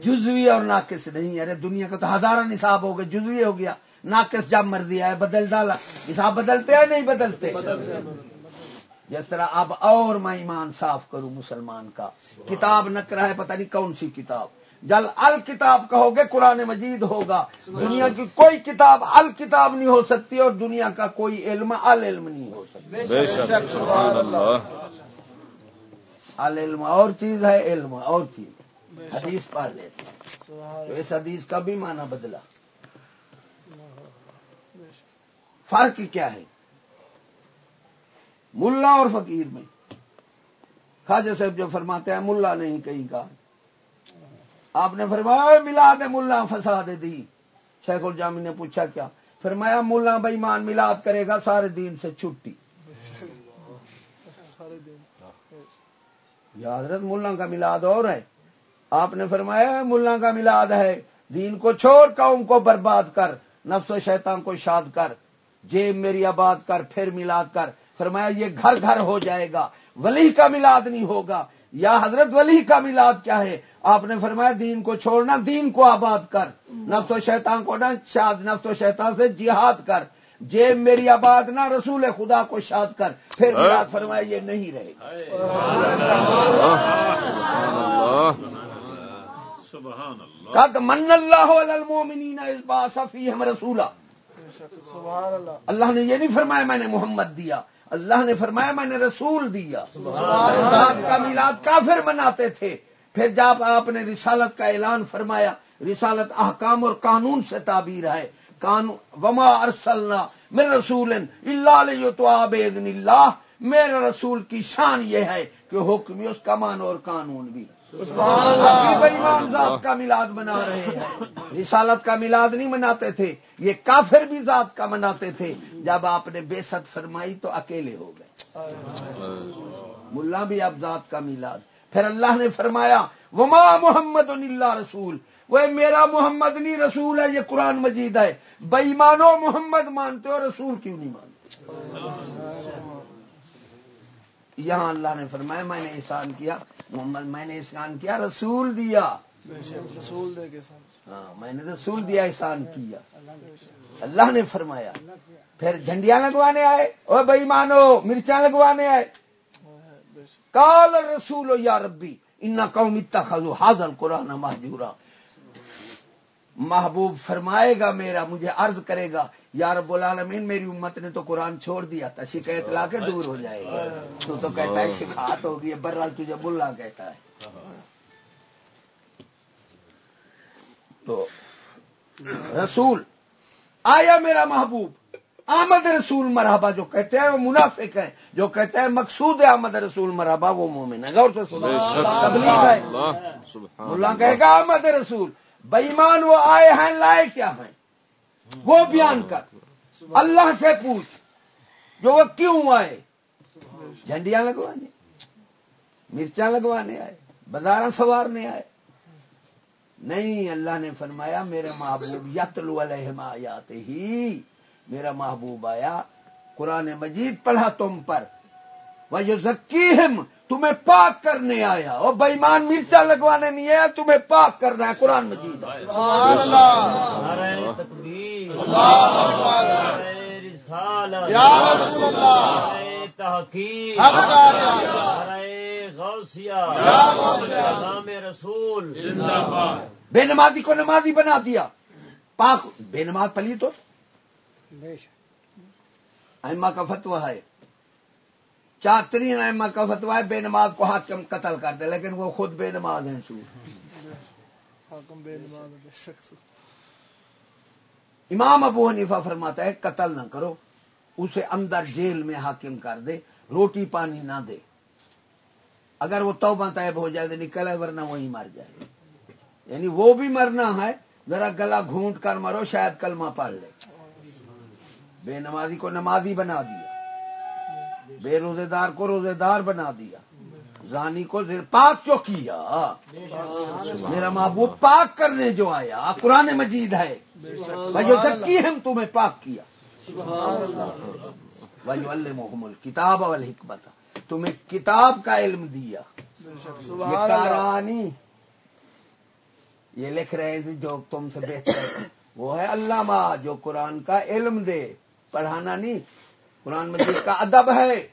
جزوی اور ناقص نہیں ارے دنیا کا تو ہزارہ نصاب ہو گیا جزوی ہو گیا۔ ناقص جب مر دیا ہے بدل ڈالا۔ نصاب بدلتے ہیں نہیں بدلتے؟ جس طرح اب اور میں ایمان صاف کروں مسلمان کا۔ کتاب نکرا ہے پتہ نہیں کون سی کتاب۔ جل الکتاب کہو گے قرآن مجید ہوگا۔ دنیا کی کوئی کتاب الکتاب نہیں ہو سکتی اور دنیا کا کوئی علم العلم نہیں ہو سکتا۔ العلم اور چیز ہے علم اور چیز۔ حدیث پڑھ لیتے تو اس حدیث کا بھی معنی بدلا۔ فرق کیا ہے؟ ملا اور فقیر میں۔ خواجہ صاحب جو فرماتے ہیں ملا نہیں کہیں کا۔ آپ نے فرمایا ملاد ملا فساد دی۔ شیخ الجامی نے پوچھا کیا؟ فرمایا ملا بےمان ملاد کرے گا سارے دین سے چھٹی۔ یا حضرت ملا کا ملاد اور ہے۔ آپ نے فرمایا ملا کا ملاد ہے دین کو چھوڑ قوم کو برباد کر نفس و شیطان کو شاد کر جیب میری آباد کر پھر ملاد کر۔ فرمایا یہ گھر گھر ہو جائے گا ولی کا ملاد نہیں ہوگا۔ یا حضرت ولی کا ملاد کیا ہے؟ آپ نے فرمایا دین کو چھوڑنا دین کو آباد کر۔ نفس و شیطان کو نہ شاد نفس و شیطان سے جہاد کر۔ جیب میری آباد نہ رسول خدا کو شاد کر۔ پھر ملاد فرمایا یہ نہیں رہے قد من اللہ المومنین اس با صفی ہم رسولہ اللہ نے یہ نہیں فرمایا میں نے محمد دیا۔ اللہ نے فرمایا میں نے رسول دیا۔ رات کا میلاد کافر مناتے تھے۔ پھر جب آپ نے رسالت کا اعلان فرمایا، رسالت احکام اور قانون سے تعبیر ہے۔ قانون، وما ارسلنا من رسول اللہ علیہ تو آبید اللہ۔ میرا رسول کی شان یہ ہے کہ حکم اس کا مان اور قانون بھی۔ ذات کا میلاد منا رہے ہیں۔ رسالت کا میلاد نہیں مناتے تھے، یہ کافر بھی ذات کا مناتے تھے۔ جب آپ نے بے ست فرمائی تو اکیلے ہو گئے۔ ملا بھی اب ذات کا میلاد پھر اللہ نے فرمایا، وما محمد اللہ رسول۔ وہ میرا محمد نہیں رسول ہے، یہ قرآن مجید ہے۔ بئی محمد مانتے ہو، رسول کیوں نہیں مانتے؟ یہاں اللہ نے فرمایا میں نے احسان کیا محمد میں نے احسان کیا رسول دیا۔ رسول دے کے ہاں میں نے رسول دیا احسان کیا۔ اللہ نے فرمایا۔ پھر جھنڈیاں لگوانے آئے۔ او بھائی مانو مرچاں لگوانے آئے۔ کال رسول یا ربی ان قوم اتخذوا حاضل قرآن محجورا محبوب فرمائے گا میرا مجھے عرض کرے گا یا رب العالمین میری امت نے تو قرآن چھوڑ دیا تھا شکایت لا کے دور ہو جائے گا تو تو کہتا ہے شکایت ہوگی برال تجھے بلا کہتا ہے۔ تو رسول آیا میرا محبوب آمد رسول مرحبا جو کہتے ہیں وہ منافق ہیں جو کہتے ہیں مقصود ہے آمد رسول مرحبا وہ مومن ہے غور سے تبلیغ ہے۔ سبحان اللہ کہے گا آمد رسول۔ بےمان وہ آئے ہیں، لائے کیا ہیں؟ وہ بیان کر۔ اللہ سے پوچھ، جو وہ کیوں آئے؟ جھنڈیاں لگوانے، مرچاں لگوانے آئے بازار سوارنے آئے۔ نہیں، اللہ نے فرمایا، میرے محبوب یتلو علیہم آیات ہی میرا محبوب آیا قرآن مجید پڑھا تم پر۔ وہ جو ذکیم تمہیں پاک کرنے آیا۔ اور بےمان مرچا لگوانے نہیں آیا تمہیں پاک کرنا ہے قرآن مجید۔ آیا سبحان اللہ۔ نعرہ تکبیر اللہ۔ اکبر نعرہ رسالت یا رسول۔ بے نمازی کو نمازی بنا دیا۔ پاک بے نماز پلی تو؟ ایما کا فتوا ہے۔ چاترین ایما کا فتوا ہے بے نماز کو حاکم قتل کر دے لیکن وہ خود بے نماز ہیں سور۔ امام ابو حنیفہ فرماتا ہے قتل نہ کرو اسے اندر جیل میں حاکم کر دے روٹی پانی نہ دے۔ اگر وہ توبہ طیب ہو جائے تو نکلے ورنہ وہی مر جائے۔ یعنی وہ بھی مرنا ہے ذرا گلا گھونٹ کر مرو شاید کلمہ پڑھ لے۔ بے نمازی کو نمازی بنا دیا بے روزے دار کو روزے دار بنا دیا۔ زانی کو پاک جو کیا۔ میرا محبوب پاک کرنے جو آیا قرآن مجید ہے۔ بھائی جو کی ہم تمہیں پاک کیا۔ وہی محمد کتاب وال حکمت تمہیں کتاب کا علم دیا۔ یہ اللہ۔ لکھ رہے تھے جو تم سے بہتر وہ ہے علامہ جو قرآن کا علم دے۔ پڑھانا نہیں قرآن مجید کا ادب ہے۔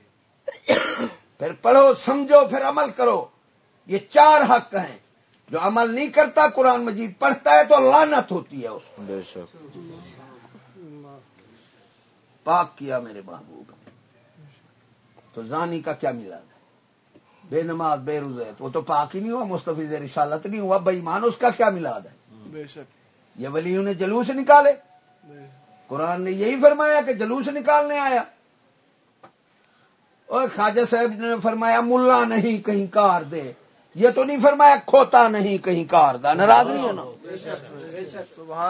پھر پڑھو سمجھو پھر عمل کرو۔ یہ چار حق ہیں۔ جو عمل نہیں کرتا قرآن مجید پڑھتا ہے تو لانت ہوتی ہے اس کو بے شک۔ پاک کیا میرے محبوب۔ نے تو زانی کا کیا ملا بے نماز بے روزے۔ وہ تو پاک ہی نہیں ہوا مستفیض رسالت نہیں ہوا بےمان اس کا کیا ملاد ہے؟ بے شک۔ یہ ولیوں نے جلوس نکالے۔ قرآن نے یہی فرمایا کہ جلوس نکالنے آیا۔ اور خواجہ صاحب نے فرمایا، ملا نہیں کہیں کار دے۔ یہ تو نہیں فرمایا، کھوتا نہیں کہیں کار دا۔ ناراض نہیں ہونا۔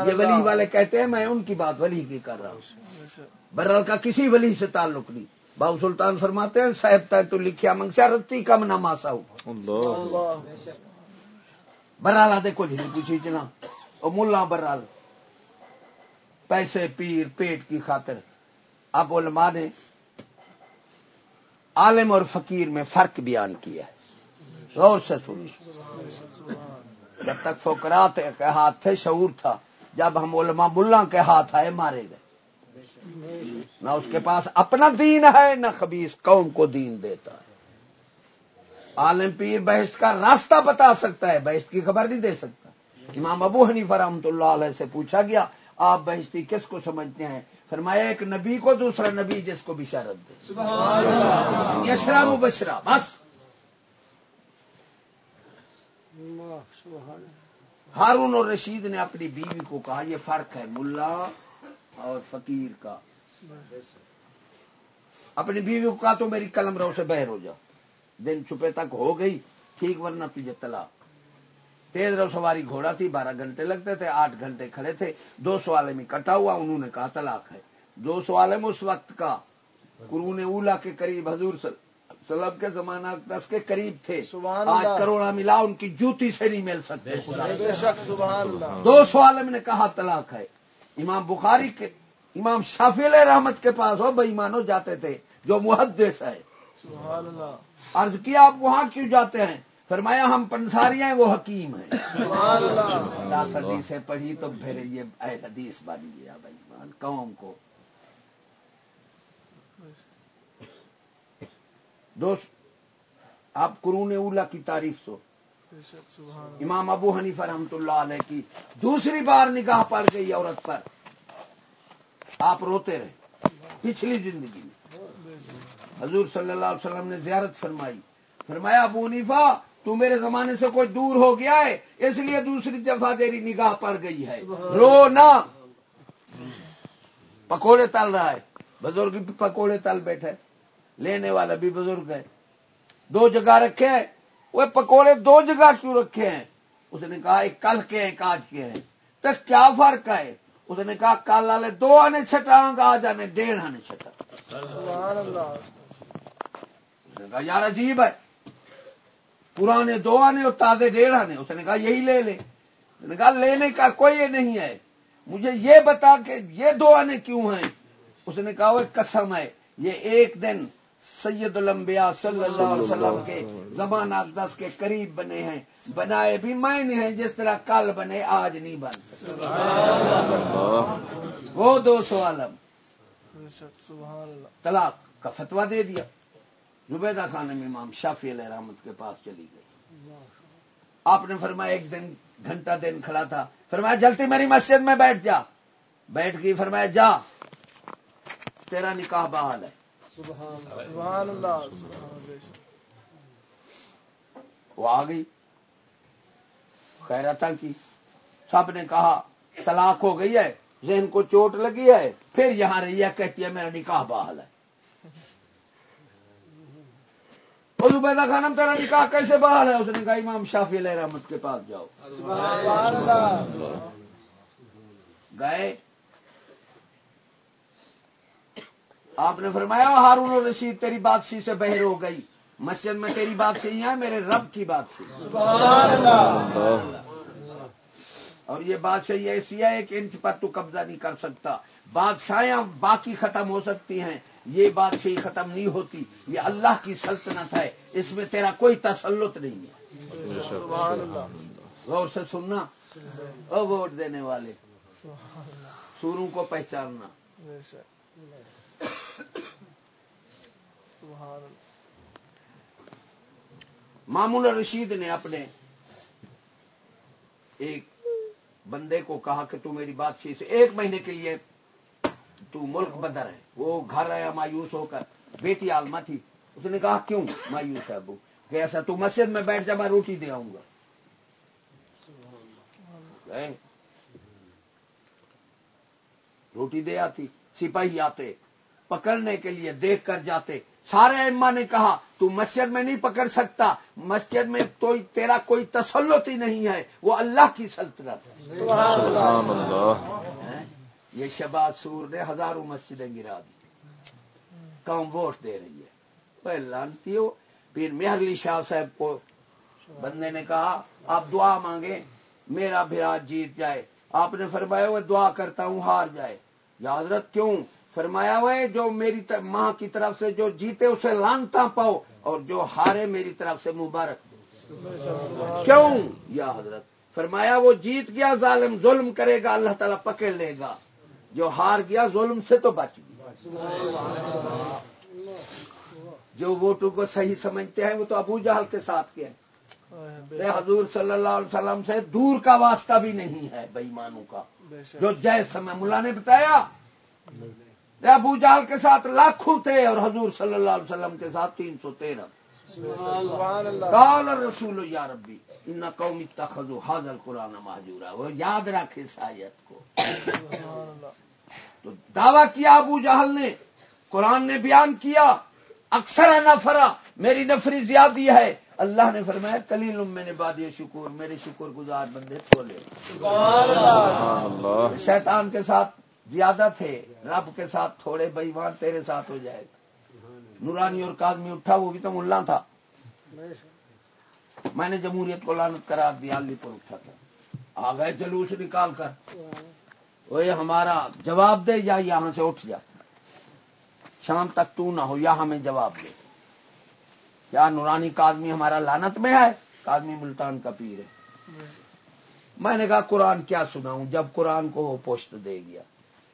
یہ ولی والے کہتے ہیں، میں ان کی بات ولی کی کر رہا ہوں۔ برال کا کسی ولی سے تعلق نہیں۔ باؤ سلطان فرماتے ہیں، صاحب تا تو لکھیا منگسا رتی کم نہ ماسا ہو۔ اللہ اللہ برال آدھے کچھ نہیں پوچھی چنا اور ملا برال پیسے، پیر، پیٹ کی خاطر۔ اب علماء نے عالم اور فقیر میں فرق بیان کیا ہے۔ غور سے سن جب تک فقرات کے ہاتھ تھے، شعور تھا۔ جب ہم علماء ملا کے ہاتھ آئے، مارے گئے۔ نہ اس کے پاس اپنا دین ہے، نہ خبیص قوم کو دین دیتا ہے۔ عالم پیر بحث کا راستہ بتا سکتا ہے بحث کی خبر نہیں دے سکتا۔ امام ابو حنیفہ رحمۃ اللہ علیہ سے پوچھا گیا، آپ بحثی کس کو سمجھتے ہیں؟ فرمایا ایک نبی کو دوسرا نبی جس کو بشارت دے۔ یشرا مبشرا بس۔ ہارون اور رشید نے اپنی بیوی کو کہا یہ فرق ہے ملا اور فقیر کا۔ اپنی بیوی کو کہا تو میری قلم رو سے بہر ہو جاؤ۔ دن چھپے تک ہو گئی ٹھیک ورنہ تجھے تلا تیز رو سواری گھوڑا تھی بارہ گھنٹے لگتے تھے آٹھ گھنٹے کھڑے تھے۔ دو سو عالم اکٹھا ہوا انہوں نے کہا طلاق ہے۔ دو سو عالم اس وقت کا قرون اولا کے قریب حضور وسلم کے زمانہ دس کے قریب تھے۔ سبحان آج۔ کروڑا ملا ان کی جوتی سے نہیں مل سکتے۔ خدا بے شک سبحان اللہ۔ دو سو عالم نے کہا طلاق ہے۔ امام بخاری کے امام شافی علیہ رحمت کے پاس ہو بےمانو جاتے تھے جو محدث ہے۔ سبحان اللہ۔ عرض کیا آپ وہاں کیوں جاتے ہیں؟ فرمایا ہم پنساری ہیں وہ حکیم ہیں۔ دس حدیثیں پڑھی تو پھر یہ حدیث بن گیا بھائی قوم کو۔ دوست آپ قرون اولا کی تعریف سو امام ابو حنیفہ رحمۃ اللہ علیہ کی دوسری بار نگاہ پڑ گئی عورت پر۔ آپ روتے رہے۔ پچھلی زندگی میں۔ حضور صلی اللہ علیہ وسلم نے زیارت فرمائی۔ فرمایا ابو حنیفہ تو میرے زمانے سے کوئی دور ہو گیا ہے اس لیے دوسری دفعہ تیری نگاہ پڑ گئی ہے۔ رو نہ پکوڑے تل رہا ہے۔ بزرگ بھی پکوڑے تل بیٹھے لینے والا بھی بزرگ ہے۔ دو جگہ رکھے ہیں۔ وہ پکوڑے دو جگہ کیوں رکھے ہیں؟ اس نے کہا ایک کل کے ہیں آج کے ہیں۔ تو کیا فرق ہے؟ اس نے کہا کل والے دو آنے چھٹانگ آج آنے ڈیڑھ آنے چھٹا۔ یار عجیب ہے۔ پرانے دو آنے اور تازے ڈیڑھ آنے اس نے کہا یہی لے لے۔ اس نے کہا لینے کا کوئی یہ نہیں ہے۔ مجھے یہ بتا کہ یہ دو آنے کیوں ہیں؟ اس نے کہا وہ قسم ہے۔ یہ ایک دن سید الانبیاء صلی اللہ علیہ وسلم کے زمانہ دس کے قریب بنے ہیں۔ بنائے بھی معنی ہیں جس طرح کل بنے آج نہیں بن سکتے۔ وہ دو سو عالم۔ طلاق کا فتوا دے دیا۔ زبیدہ خانم امام شافی علیہ رحمت کے پاس چلی گئی۔ آپ نے فرمایا ایک دن گھنٹہ دن کھڑا تھا۔ فرمایا جلدی میری مسجد میں بیٹھ جا۔ بیٹھ گئی فرمایا جا۔ تیرا نکاح بحال ہے۔ سبحان اللہ وہ آ گئی۔ خیرتا کی۔ سب نے کہا طلاق ہو گئی ہے ذہن کو چوٹ لگی ہے۔ پھر یہاں رہی ہے کہتی ہے میرا نکاح بحال ہے۔ زبیدہ خانم تیرا نکاح کیسے بحال ہے؟ اس نے کہا امام شافی علیہ رحمت کے پاس جاؤ۔ گئے؟ آپ نے فرمایا ہارون اور رشید تیری بات سی سے بہر ہو گئی۔ مسجد میں تیری بات سی ہے میرے رب کی بات سبحان اللہ۔ اور یہ بادشاہی ایسی ہے ایک انچ پر تو قبضہ نہیں کر سکتا۔ بادشاہیں باقی ختم ہو سکتی ہیں۔ یہ بادشاہی ختم نہیں ہوتی۔ یہ اللہ کی سلطنت ہے۔ اس میں تیرا کوئی تسلط نہیں ہے۔ غور سے سننا۔ او ووٹ دینے والے۔ سوروں کو پہچاننا۔ مامون رشید نے اپنے ایک بندے کو کہا کہ تو میری بات سے ایک مہینے کے لیے تو ملک بدر ہے۔ وہ گھر آیا مایوس ہو کر۔ بیٹی عالمہ تھی۔ اس نے کہا کیوں مایوس ہے ابو؟ کہ ایسا تو مسجد میں بیٹھ جا میں روٹی دے آؤں گا۔ روٹی دے آتی سپاہی آتے پکڑنے کے لیے دیکھ کر جاتے۔ سارے اما نے کہا تو مسجد میں نہیں پکڑ سکتا۔ مسجد میں تو تیرا کوئی تسلط ہی نہیں ہے وہ اللہ کی سلطنت ہے۔ ہیں؟ یہ شباز سور نے ہزاروں مسجدیں گرا دی۔ قوم ووٹ دے رہی ہے؟ وہ لانتی ہو۔ پھر مہر علی شاہ صاحب کو بندے نے کہا آپ دعا مانگے میرا بھراج جیت جائے۔ آپ نے فرمایا وہ دعا کرتا ہوں ہار جائے۔ یا حضرت کیوں؟ فرمایا وہ جو میری طرف- ماں کی طرف سے جو جیتے اسے لانتا پاؤ اور جو ہارے میری طرف سے مبارک دو کیوں؟ یا حضرت، فرمایا وہ جیت گیا، ظالم ظلم کرے گا، اللہ تعالیٰ پکڑ لے گا۔ جو ہار گیا، ظلم سے تو بچ گیا۔ جو ووٹوں کو صحیح سمجھتے ہیں، وہ تو ابو جہل کے ساتھ کے ہیں۔ حضور صلی اللہ علیہ وسلم سے دور کا واسطہ بھی نہیں ہے بےمانوں کا۔ جو جے سمے ملا نے بتایا ابو جہل کے ساتھ لاکھوں تھے اور حضور صلی اللہ علیہ وسلم کے ساتھ تین سو تیرہ۔ قال الرسول یا ربی ان قوم اتخذوا هذا القرآن مہجورا وہ یاد رکھے اس آیت کو۔ تو دعویٰ کیا ابو جہل نے؟ قرآن نے بیان کیا اکثر نفرا میری نفری زیادی ہے۔ اللہ نے فرمایا کلیل میں نے بادی شکر میرے شکر گزار بندے اللہ۔ شیطان کے ساتھ زیادہ تھے، رب کے ساتھ تھوڑے بےمان تیرے ساتھ ہو جائے۔ گا نورانی اور کاظمی اٹھا، وہ بھی تو ملا تھا۔ میں نے جمہوریت کو لانت قرار دیا علی پر اٹھا تھا۔ آ گئے جلوس نکال کر۔ وہ ہمارا جواب دے یا یہاں سے اٹھ جا۔ شام تک تو نہ ہو، یا ہمیں جواب دے۔ کیا نورانی کاظمی ہمارا لانت میں ہے، کاظمی ملتان کا پیر ہے۔ میں نے کہا، قرآن کیا سناؤں؟ جب قرآن کو وہ پوسٹ دے گیا۔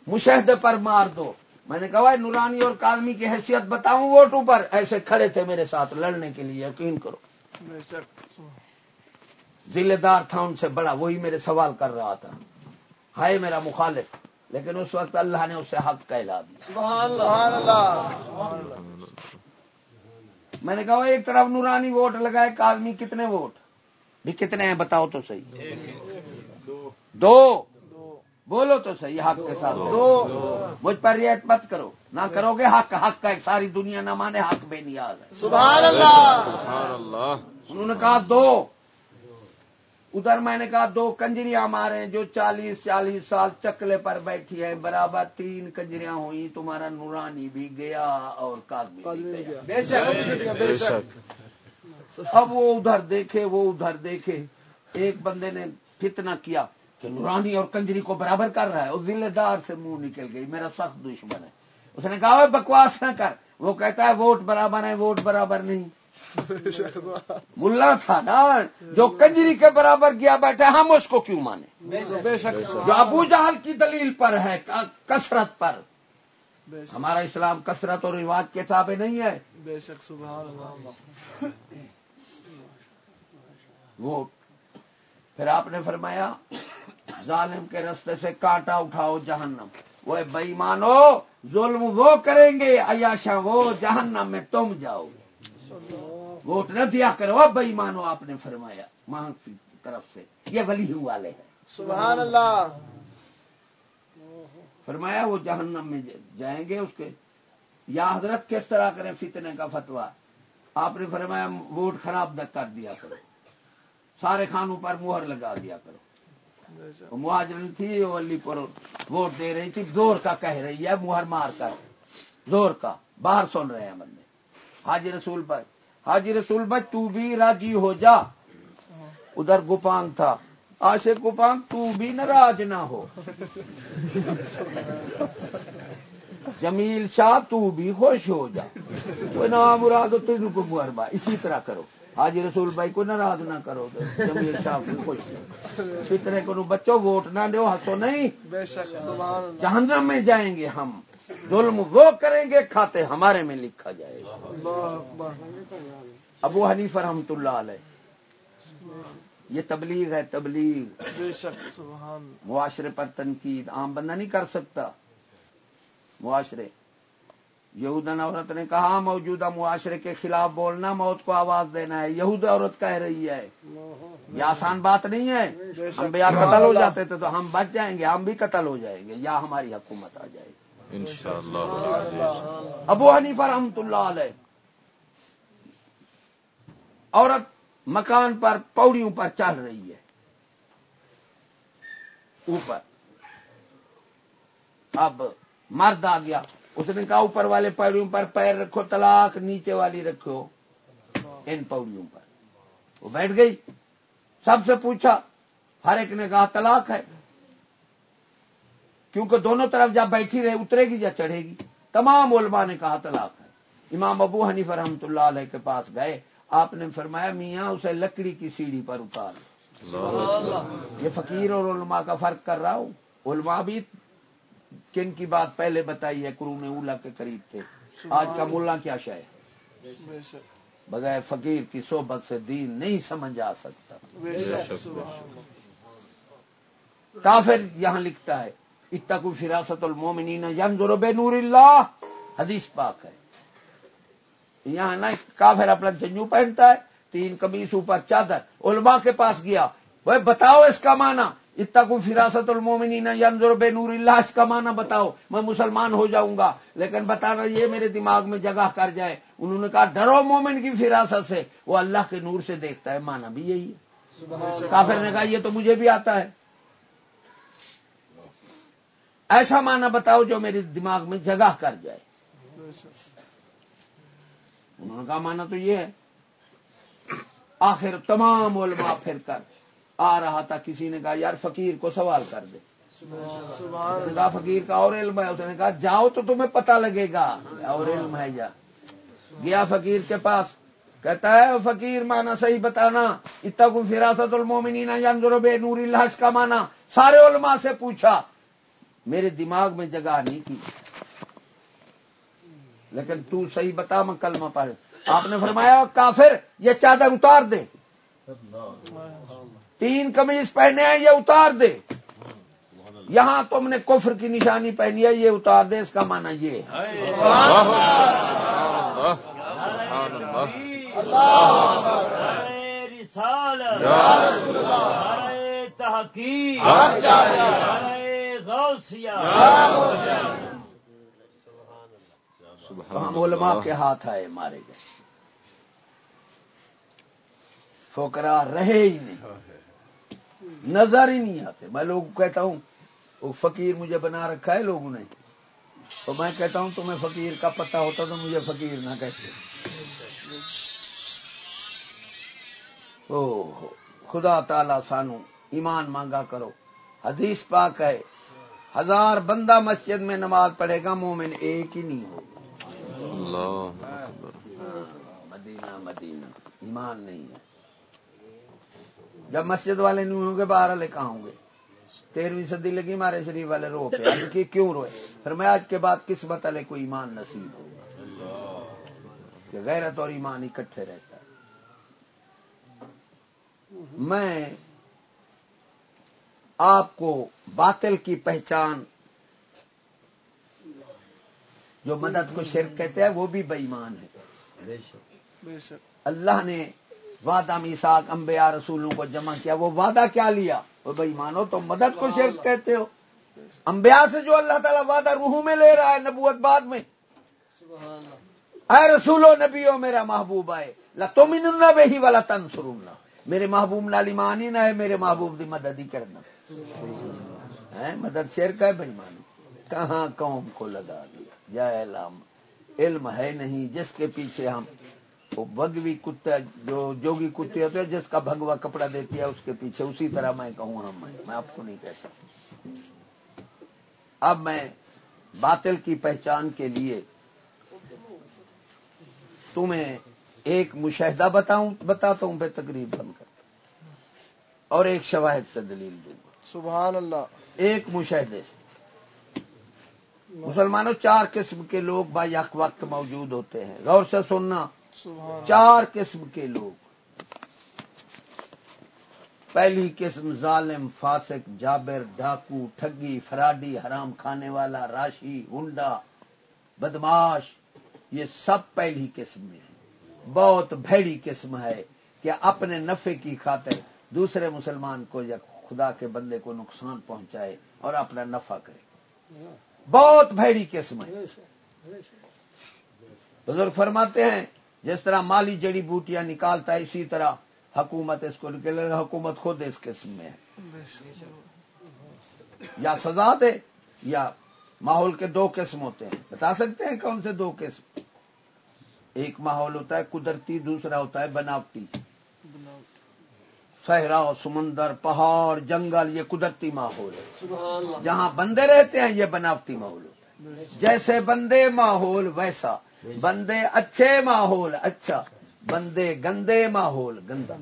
مشاہدے پر مار دو۔ میں نے کہا "بھائی نورانی اور کاظمی کی حیثیت بتاؤں ووٹوں پر۔ ایسے کھڑے تھے میرے ساتھ لڑنے کے لیے یقین کرو۔ ذلے دار تھا ان سے بڑا وہی میرے سوال کر رہا تھا۔ ہائے میرا مخالف۔ لیکن اس وقت اللہ نے اسے حق کہلا دیا۔ سبحان اللہ۔ سبحان اللہ۔ میں نے کہا "بھائی، ایک طرف نورانی ووٹ لگائے کاظمی کتنے ووٹ؟ بھی کتنے ہیں؟ بتاؤ تو صحیح۔ دو۔ دو۔ بولو تو صحیح حق کے ساتھ دو مجھ پر ریت مت کرو۔ نہ کرو گے حق حق کا ایک ساری دنیا نہ مانے حق بے نیاز ہے۔ سبحان اللہ۔ سبحان اللہ۔ انہوں نے کہا دو۔ ادھر میں نے کہا دو کنجریاں مارے جو چالیس چالیس سال چکلے پر بیٹھی ہیں۔ برابر تین کنجریاں ہوئی تمہارا نورانی بھی گیا اور اب وہ ادھر دیکھے وہ ادھر دیکھے۔ ایک بندے نے فتنہ کیا۔ کہ نورانی اور کنجری کو برابر کر رہا ہے وہ ذمہ دار سے منہ نکل گئی میرا سخت دشمن ہے۔ اس نے کہا "اوے بکواس نہ کر۔ وہ کہتا ہے ووٹ برابر ہے ووٹ برابر نہیں۔ ملا تھا نا جو کنجری کے برابر گیا بیٹھا ہم اس کو کیوں مانے جو ابو جہل کی دلیل پر ہے کثرت پر۔ ہمارا اسلام کثرت اور رواج کے تابع نہیں ہے۔ بے شک سبحان اللہ۔ وہ پھر آپ نے فرمایا ظالم کے رستے سے کانٹا اٹھاؤ جہنم۔ وہ بےمانو ظلم وہ کریں گے عیاشا وہ جہنم میں تم جاؤ گے۔ ووٹ نہ دیا کرو بےمانو آپ نے فرمایا ماں کی طرف سے۔ یہ ولی والے ہیں۔ سبحان اللہ۔ فرمایا وہ جہنم میں جائیں گے اس کے۔ یا حضرت کس طرح کریں فتنے کا فتوا آپ نے فرمایا ووٹ خراب نہ کر دیا کرو۔ سارے خانوں پر مہر لگا دیا کرو۔ مہاجرن تھی وہ علی پر ووٹ دے رہی تھی۔ زور کا کہہ رہی ہے، مہر مار کر۔ زور کا۔ باہر سن رہے ہیں بندے حاجی رسول بھائی۔ حاجی رسول بھائی، تو بھی راضی ہو جا۔ ادھر گپانگ تھا۔ آشے کو تو بھی ناراض نہ ہو۔ جمیل شاہ، تو بھی خوش ہو جا۔ کوئی نام مراد تین کو مربا اسی طرح کرو۔ حاجی رسول بھائی کو ناراض نہ کرو جمیل شاہ خوش فطرے کو بچوں ووٹ نہ دو ہنسو نہیں۔ جہنم میں جائیں گے ہم۔ ظلم وہ کریں گے کھاتے ہمارے میں لکھا جائے گا۔ ابو حنیف رحمت اللہ علیہ۔ یہ تبلیغ ہے تبلیغ۔ معاشرے پر تنقید عام بندہ نہیں کر سکتا۔ معاشرے۔ یہودن عورت نے کہا موجودہ معاشرے کے خلاف بولنا موت کو آواز دینا ہے۔ یہود عورت کہہ رہی ہے۔ یہ آسان بات نہیں ہے۔ ہم بیا قتل ہو جاتے تھے تو ہم بچ جائیں گے ہم بھی قتل ہو جائیں گے یا ہماری حکومت آ جائے گی۔ انشاءاللہ۔ ابو حنیفہ رحمت اللہ علیہ۔ عورت مکان پر پوڑیوں پر چل رہی ہے۔ اوپر۔ اب مرد آ گیا۔ اس نے کہا اوپر والے پوڑیوں پر پیر رکھو طلاق نیچے والی رکھو ان پوڑیوں پر۔ وہ بیٹھ گئی۔ سب سے پوچھا ہر ایک نے کہا طلاق ہے۔ کیونکہ دونوں طرف جب بیٹھی رہے اترے گی یا چڑھے گی؟ تمام علماء نے کہا طلاق ہے۔ امام ابو حنیف رحمۃ اللہ علیہ کے پاس گئے۔ آپ نے فرمایا میاں اسے لکڑی کی سیڑھی پر اتار۔ یہ فقیر اور علماء کا فرق کر رہا ہوں۔ علماء بھی کن کی بات پہلے بتائی ہے قرون اولا کے قریب تھے؟ آج کا ملا کیا شے ہے؟ بے شک۔ بغیر فقیر کی صحبت سے دین نہیں سمجھ آ سکتا۔ کافر یہاں لکھتا ہے اتقو فراست المومنین ینظر بے نور اللہ۔ حدیث پاک ہے۔ یہاں نا کافر اپنا جنجو پہنتا ہے تین کمیز اوپر چادر علماء کے پاس گیا۔ وہ بتاؤ اس کا معنی۔ اتقو فراست المومنین، ینظر بے نور اللہ، اس کا معنی بتاؤ، میں مسلمان ہو جاؤں گا۔ لیکن بتانا یہ میرے دماغ میں جگہ کر جائے۔ انہوں نے کہا، ڈرو مومن کی فراست سے۔ وہ اللہ کے نور سے دیکھتا ہے، معنی بھی یہی ہے۔ کافر نے کہا، یہ تو مجھے بھی آتا ہے۔ ایسا معنی بتاؤ جو میرے دماغ میں جگہ کر جائے۔ انہوں نے کہا مانا تو یہ ہے۔ آخر تمام علماء پھر کر۔ آ رہا تھا کسی نے کہا یار فقیر کو سوال کر دے۔ کہا فقیر کا اور علم ہے۔ اس نے کہا جاؤ تو تمہیں پتہ لگے گا اور علم ہے جا گیا فقیر کے پاس کہتا ہے فقیر مانا صحیح بتانا۔ اتنا فراست المومنین ینظر بے نور اللہ اس کا مانا سارے علماء سے پوچھا۔ میرے دماغ میں جگہ نہیں کی لیکن تو صحیح بتا میں کلمہ پڑھ۔ آپ نے فرمایا کافر یہ چادر اتار دے۔ تین قمیض پہنے ہیں، یہ اتار دے۔ یہاں تم نے کفر کی نشانی پہنی ہے، یہ اتار دے، اس کا معنی یہ ہم علماء کے ہاتھ آئے، مارے گئے۔ فوکرا رہے ہی نہیں۔ نظر ہی نہیں آتے۔ میں لوگوں کو کہتا ہوں وہ فقیر مجھے بنا رکھا ہے لوگوں نے۔ تو میں کہتا ہوں تمہیں فقیر کا پتہ ہوتا تو مجھے فقیر نہ کہتے۔ او ہو، خدا تعالی سانو ایمان مانگا کرو۔ حدیث پاک ہے ہزار بندہ مسجد میں نماز پڑھے گا مومن ایک ہی نہیں ہوگا۔ اکبر۔ مدینہ مدینہ۔ ایمان نہیں ہے۔ جب مسجد والے نہیں ہوں گے باہر والے کہاں ہوں گے۔ تیرہویں صدی لگی ہمارے شریف والے رو پہ۔ آج کی کیوں روئے؟ پھر میں آج کے بعد قسمت والے کو ایمان نصیب ہوگا کہ غیرت اور ایمان اکٹھے رہتا ہے۔ میں آپ کو باطل کی پہچان جو مدد کو شرک کہتے ہیں وہ بھی بےمان ہے۔ بے شک۔ اللہ نے وعدہ میساک انبیاء، رسولوں کو جمع کیا۔ وہ وعدہ کیا لیا؟ وہ بھائی مانو تو مدد کو شرک کہتے ہو۔ انبیاء سے جو اللہ تعالیٰ وعدہ روحوں میں لے رہا ہے نبوت بعد میں۔ اے رسول و نبی ہو میرا محبوب آئے۔ لتومن بے ہی والا تنسر میرے محبوب نال ایمان ہی نہ ہے میرے محبوب دی مدد ہی کرنا۔ ہے مدد شرک ہے بھائی مانو۔ کہاں قوم کو لگا دیا؟ یا علم علم ہے نہیں، جس کے پیچھے ہم وہ بگ بھی کتا جو جوگی کتے ہوتے ہیں جس کا بھگوا کپڑا دیتی ہے اس کے پیچھے اسی طرح میں کہوں ہم میں آپ کو نہیں کہتا اب میں باطل کی پہچان کے لیے تمہیں ایک مشاہدہ بتاؤں بتاتا ہوں پہ تقریب بند کرتا ہوں اور ایک شواہد سے دلیل دوں گا۔ سبحان اللہ۔ ایک مشاہدے سے۔ مسلمانوں چار قسم کے لوگ با یک وقت موجود ہوتے ہیں۔ غور سے سننا۔ چار قسم کے لوگ۔ پہلی قسم ظالم فاسق جابر ڈاکو ٹھگی فراڈی حرام کھانے والا راشی ہنڈا بدماش۔ یہ سب پہلی قسم میں ہے بہت بھیڑی قسم ہے کہ اپنے نفع کی خاطر دوسرے مسلمان کو یا خدا کے بندے کو نقصان پہنچائے اور اپنا نفع کرے۔ بہت بھیڑی قسم ہے۔ بزرگ فرماتے ہیں جس طرح مالی جڑی بوٹیاں نکالتا ہے اسی طرح حکومت اس کو نکل حکومت خود اس قسم میں ہے۔ یا سزا دے یا ماحول کے دو قسم ہوتے ہیں۔ بتا سکتے ہیں کون سے دو قسم؟ ایک ماحول ہوتا ہے قدرتی دوسرا ہوتا ہے بناوٹی۔ صحرا سمندر پہاڑ جنگل یہ قدرتی ماحول ہے۔ جہاں بندے رہتے ہیں یہ بناوٹی ماحول ہوتا ہے۔ جیسے بندے ماحول ویسا۔ بندے اچھے ماحول اچھا بندے گندے ماحول، گندا۔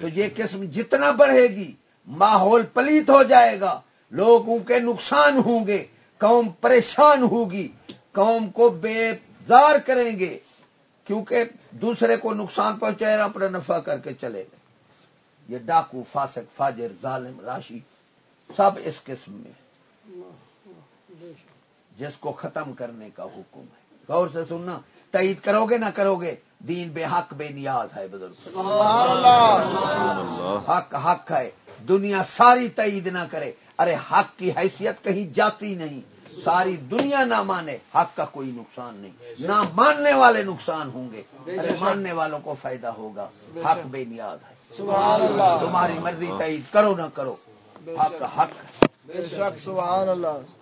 تو یہ قسم جتنا بڑھے گی، ماحول پلیت ہو جائے گا۔ لوگوں کے نقصان ہوں گے، قوم پریشان ہوگی، قوم کو بے زار کریں گے۔ کیونکہ دوسرے کو نقصان پہنچائے اپنا نفع کر کے چلے گئے۔ یہ ڈاکو، فاسق، فاجر، ظالم، راشی، سب اس قسم میں۔ جس کو ختم کرنے کا حکم ہے۔ غور سے سننا۔ تعید کرو گے نہ کرو گے دین بے حق بے نیاز ہے بزرگ حق حق ہے۔ دنیا ساری تعید نہ کرے۔ ارے حق کی حیثیت کہیں جاتی نہیں۔ ساری دنیا نہ مانے حق کا کوئی نقصان نہیں۔ نہ ماننے والے نقصان ہوں گے ارے ماننے والوں کو فائدہ ہوگا۔ حق بے نیاز ہے۔ تمہاری مرضی تعید کرو نہ کرو۔ حق حق سبحان اللہ۔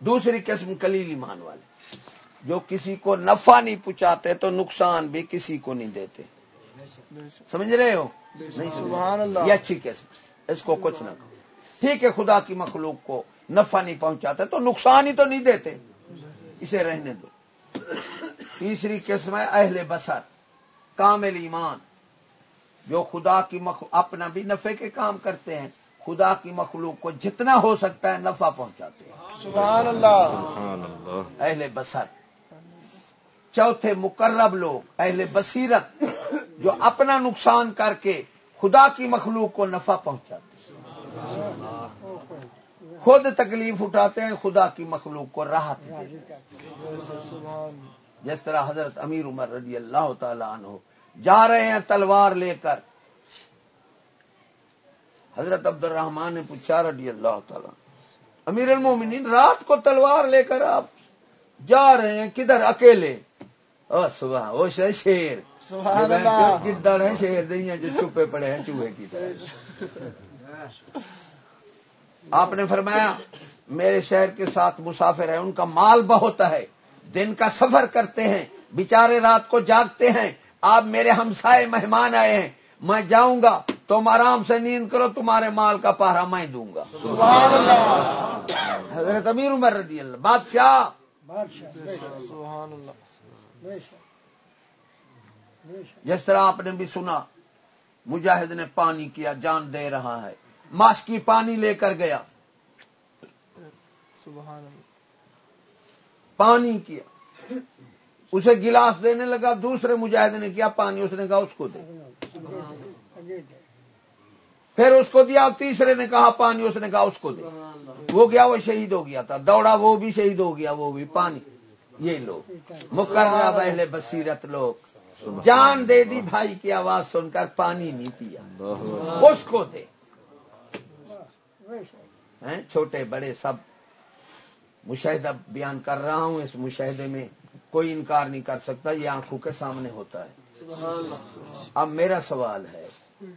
دوسری قسم کلیل ایمان والے۔ جو کسی کو نفع نہیں پہنچاتے تو نقصان بھی کسی کو نہیں دیتے۔ سمجھ رہے ہو؟ نہیں سبحان اللہ۔ یہ اچھی قسم۔ اس کو کچھ نہ کہو ٹھیک ہے خدا کی مخلوق کو نفع نہیں پہنچاتے تو نقصان ہی تو نہیں دیتے۔ اسے رہنے دو۔ تیسری قسم ہے اہل بسر کامل ایمان۔ جو خدا کی مخلوق اپنا بھی نفع کے کام کرتے ہیں۔ خدا کی مخلوق کو جتنا ہو سکتا ہے نفع پہنچاتے ہیں۔ سبحان اللہ۔ اہل بسر چوتھے مقرب لوگ اہل بصیرت جو اپنا نقصان کر کے خدا کی مخلوق کو نفع پہنچاتے ہیں۔ خود تکلیف اٹھاتے ہیں خدا کی مخلوق کو راحت جس طرح حضرت امیر عمر رضی اللہ تعالیٰ عنہ جا رہے ہیں تلوار لے کر حضرت عبد الرحمان نے پوچھا رضی اللہ تعالیٰ امیر المومنین رات کو تلوار لے کر آپ جا رہے ہیں کدھر؟ اکیلے۔ او صبح وہ شیر۔ کدڑ ہیں شیر جو چھپے پڑے ہیں چوہے کی طرح۔ آپ نے فرمایا میرے شہر کے ساتھ مسافر ہیں ان کا مال بہت ہے دن کا سفر کرتے ہیں بیچارے رات کو جاگتے ہیں آپ میرے ہمسائے مہمان آئے ہیں میں جاؤں گا تم آرام سے نیند کرو تمہارے مال کا پہرا میں دوں گا۔ سبحان اللہ۔ حضرت امیر عمر رضی اللہ بادشاہ۔ سبحان اللہ۔ جس طرح آپ نے بھی سنا مجاہد نے پانی کیا جان دے رہا ہے۔ ماسکی پانی لے کر گیا۔ سبحان اللہ۔ پانی کیا۔ اسے گلاس دینے لگا دوسرے مجاہد نے کیا پانی اس نے کہا اس کو دے۔ پھر اس کو دیا تیسرے نے کہا پانی اس نے کہا اس کو دیا وہ گیا وہ شہید ہو گیا تھا۔ دوڑا وہ بھی شہید ہو گیا وہ بھی۔ پانی۔ یہ لوگ۔ مقررہ پہلے بصیرت لوگ۔ جان دے دی بھائی کی آواز سن کر پانی نہیں پیا۔ اس کو دے۔ چھوٹے بڑے سب۔ مشاہدہ بیان کر رہا ہوں۔ اس مشاہدے میں کوئی انکار نہیں کر سکتا یہ آنکھوں کے سامنے ہوتا ہے۔ اب میرا سوال ہے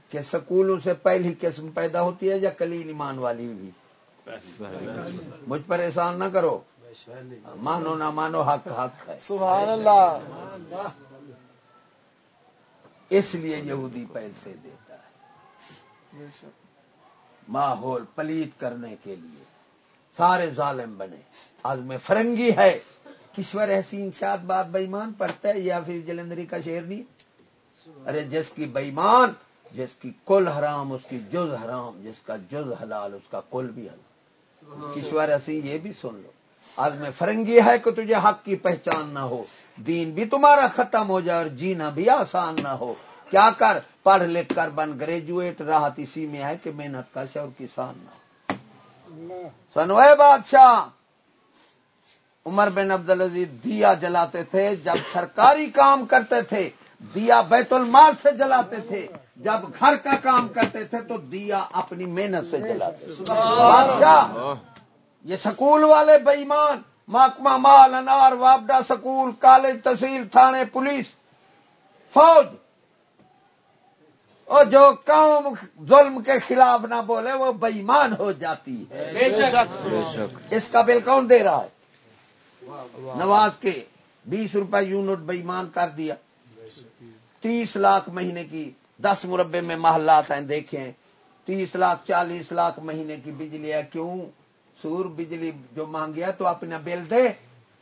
کہ سکولوں سے پہلی قسم پیدا ہوتی ہے یا کلیل ایمان والی بھی؟ مجھ پر احسان نہ کرو۔ مانو نہ مانو حق حق ہے۔ سبحان اللہ۔ اس لیے یہودی پیسے دیتا ہے۔ ماحول پلیت کرنے کے لیے۔ سارے ظالم بنے۔ آج میں فرنگی ہے۔ کشور حسین شاد بات بےمان پڑھتا ہے یا پھر جلندری کا شیر نہیں؟ ارے جس کی بےمان جس کی کل حرام اس کی جز حرام جس کا جز حلال اس کا کل بھی حلال۔ کشور حسین یہ بھی سن لو۔ آج میں فرنگی ہے کہ تجھے حق کی پہچان نہ ہو۔ دین بھی تمہارا ختم ہو جائے اور جینا بھی آسان نہ ہو۔ کیا کر؟ پڑھ لکھ کر بن گریجویٹ راحت اسی میں ہے کہ محنت کا شور کسان نہ ہو۔ سنوے بادشاہ۔ عمر بن عبد العزیز دیا جلاتے تھے جب سرکاری کام کرتے تھے۔ دیا بیت المال سے جلاتے تھے۔ جب گھر کا کام کرتے تھے تو دیا اپنی محنت سے جلاتے بادشاہ یہ سکول والے بےمان محکمہ مال انار وابڈا سکول کالج تحصیل تھانے پولیس فوج۔ اور جو قوم ظلم کے خلاف نہ بولے وہ بےمان ہو جاتی ہے۔ بے شک۔ اس کا بل کون دے رہا ہے؟ نواز کے بیس روپے یونٹ بےمان کر دیا۔ تیس لاکھ مہینے کی دس مربے میں محلات ہیں، دیکھیں۔ تیس لاکھ، چالیس لاکھ مہینے کی بجلی ہے۔ کیوں؟ سور بجلی جو مانگیا تو اپنا بل دے۔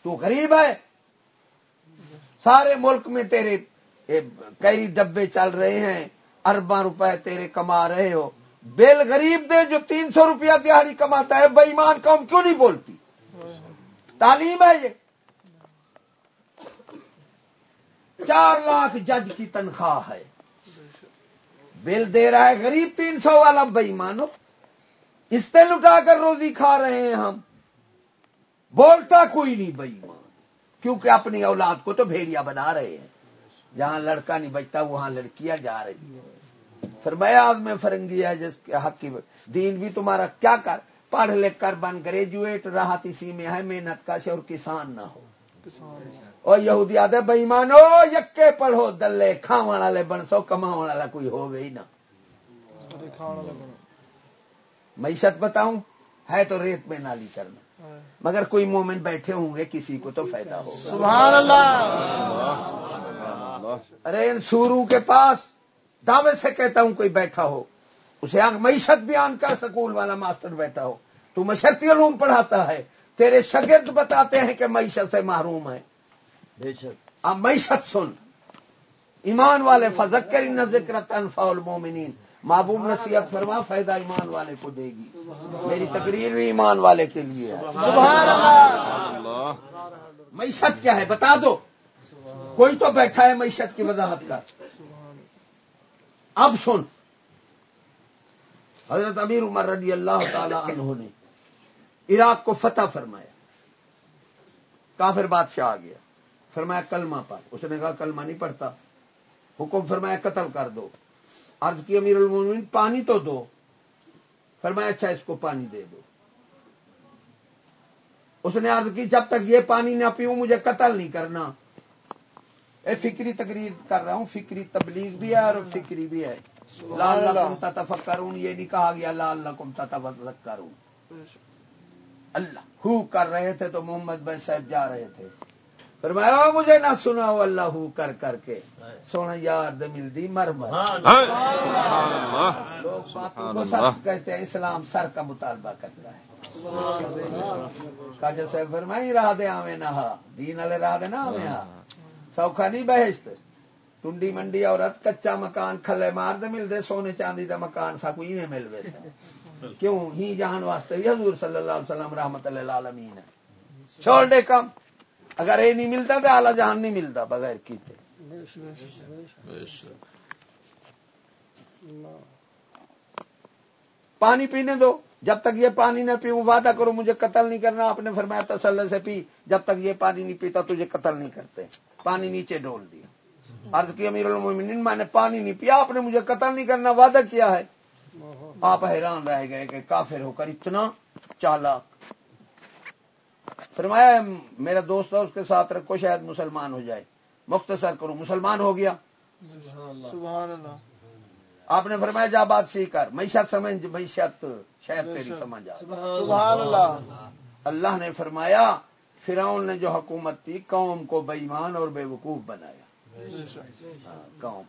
تو غریب ہے۔ سارے ملک میں تیرے کئی ڈبے چل رہے ہیں۔ ارباں روپے تیرے کما رہے ہو۔ بل غریب دے جو تین سو روپیہ دیہڑی کماتا ہے بےمان قوم کیوں نہیں بولتی؟ تعلیم ہے یہ۔ چار لاکھ جج کی تنخواہ ہے۔ بل دے رہا ہے غریب تین سو والا بےمانو اس سے لٹا کر روزی کھا رہے ہیں ہم۔ بولتا کوئی نہیں بےمان کیونکہ اپنی اولاد کو تو بھیڑیا بنا رہے ہیں۔ جہاں لڑکا نہیں بچتا، وہاں لڑکیاں جا رہی ہیں۔ فرمایا، آج میں فرنگی ہے، جس کے حق کی دین بھی تمہارا کیا کر؟ پڑھ لکھ کر بن گریجویٹ راحت اسی میں ہے، محنت کا شور کسان نہ ہو۔ کسان اور یہودی آدھے بےمانو یکے پڑھو دلے کھاون والے بن سو کماون والا کوئی ہو گئی بنو معیشت بتاؤں ہے تو ریت میں نالی کرنا ہائے۔ مگر کوئی مومن بیٹھے ہوں گے کسی کو تو فائدہ ہوگا۔ سبحان اللہ۔ ارے ان سوروں کے پاس دعوے سے کہتا ہوں کوئی بیٹھا ہو اسے معیشت بیان کا سکول والا ماسٹر بیٹھا ہو۔ تو مشرتی علوم پڑھاتا ہے تیرے شگرد بتاتے ہیں کہ معیشت سے محروم ہے۔ اب معیشت سن۔ ایمان والے فذکر ان ذکر تنفع المومنین محبوب نصیحت فرما، فائدہ ایمان والے کو دے گی۔ میری تقریر بھی ایمان والے کے لیے ہے۔ سبحان اللہ۔ معیشت کیا ہے؟ بتا دو۔ کوئی تو بیٹھا ہے معیشت کی وضاحت کا اب سن۔ حضرت امیر عمر رضی اللہ تعالی عنہ نے عراق کو فتح فرمایا۔ کافر بادشاہ آ گیا۔ فرمایا کلمہ پر اس نے کہا کلمہ نہیں پڑھتا۔ حکم فرمایا قتل کر دو۔ عرض کی امیر المومنین پانی تو دو۔ فرمایا اچھا اس کو پانی دے دو۔ اس نے عرض کی جب تک یہ پانی نہ پیوں مجھے قتل نہیں کرنا۔ اے فکری تقریر کر رہا ہوں فکری تبلیغ بھی ہے اور فکری بھی ہے۔ لال لکم تتفکرون یہ نہیں کہا گیا لال لکم تتفکرون اللہ ہو کر رہے تھے تو محمد بھائی صاحب جا رہے تھے۔ فرمایا "او مجھے نہ سنا اللہ ہو کر کر کے. سونا یار د ملدی مر مر. لوگ باتوں کو سخت کہتے ہیں اسلام سر کا مطالبہ کرتا ہے. کاجا صاحب فرمائی راہ دے آویں نہ دین والے راہ دے نہ آویں سوکھا نہیں بہشت. ٹنڈی منڈی عورت کچا مکان کھلے مار دے مل دے سونے چاندی دا مکان سا کوئی نہیں مل ویسے کیوں؟ ہی جہان واسطے بھی حضور صلی اللہ علیہ وسلم رحمت اللہ العالمین ہے. چھوڑ دے کم اگر یہ نہیں ملتا تو اعلی جہان نہیں ملتا، بغیر کیتے۔ پانی پینے دو، جب تک یہ پانی نہ پیوں، وعدہ کرو مجھے قتل نہیں کرنا۔ آپ نے فرمایا تسلے سے پی، جب تک یہ پانی نہیں پیتا تجھے قتل نہیں کرتے۔ پانی نیچے ڈول دیا۔ عرض کی امیر المومنین، میں نے پانی نہیں پیا، آپ نے مجھے قتل نہیں کرنا، وعدہ کیا ہے؟ آپ حیران رہ گئے کہ کافر ہو کر اتنا چالاک فرمایا میرا دوست اس کے ساتھ رکھو شاید مسلمان ہو جائے۔ مختصر کروں مسلمان ہو گیا۔ سبحان اللہ۔ آپ نے فرمایا جا بات سیکھ کر۔ معیشت سمجھ معیشت شاید تیری سمجھ آ سبحان اللہ۔ اللہ۔ نے فرمایا فراؤن نے جو حکومت تھی قوم کو بےمان اور بے وقوف بنایا۔ ہاں، قوم۔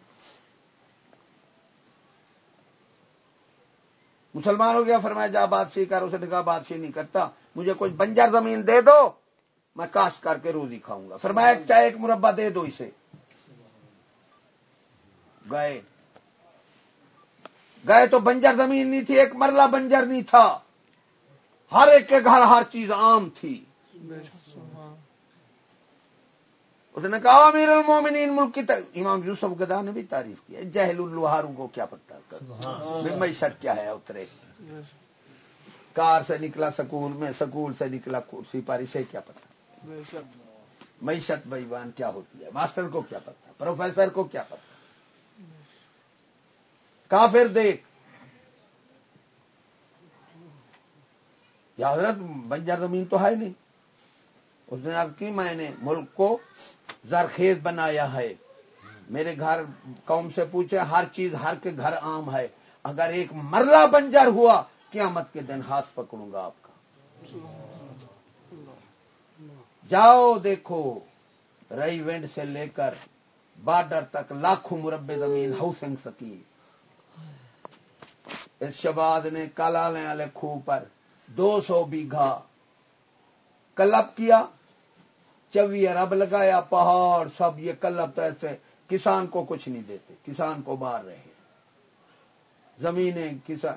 مسلمان ہو گیا فرمایا جا بادشاہ کر اسے نکاح بادشاہ نہیں کرتا۔ مجھے کچھ بنجر زمین دے دو میں کاشت کر کے روزی کھاؤں گا۔ فرمایا چاہے ایک مربع دے دو اسے۔ گئے۔ گئے تو بنجر زمین نہیں تھی ایک مرلہ بنجر نہیں تھا۔ ہر ایک کے گھر ہر چیز عام تھی۔ اس نے کہا امیر المومنین ملک کی تاریخ امام یوسف گدا نے بھی تعریف کی جہل الوہاروں کو کیا پتہ۔ میں معیشت کیا ہے اترے۔ کار سے نکلا سکول میں سکول سے نکلا کرسی پر اسے کیا پتا؟ معیشت بھائیوان کیا ہوتی ہے؟ ماسٹر کو کیا پتا؟ پروفیسر کو کیا پتا؟ کافر دیکھ۔ یا حضرت بنجر زمین تو ہے نہیں۔ اس نے کی میں نے ملک کو زرخیز بنایا ہے۔ میرے گھر قوم سے پوچھے ہر چیز ہر کے گھر عام ہے۔ اگر ایک مرلہ بنجر ہوا قیامت کے دن ہاتھ پکڑوں گا آپ کا۔ جاؤ دیکھو، رئی وینڈ سے لے کر بارڈر تک لاکھوں مربع زمین ہاؤسنگ سکی اس شباد نے کالا والے خوہ پر دو سو بیگھا۔ کلب کیا چوی ارب لگایا پہاڑ، سب یہ کلب تو ایسے کسان کو کچھ نہیں دیتے، کسان کو مار رہے زمینیں کسان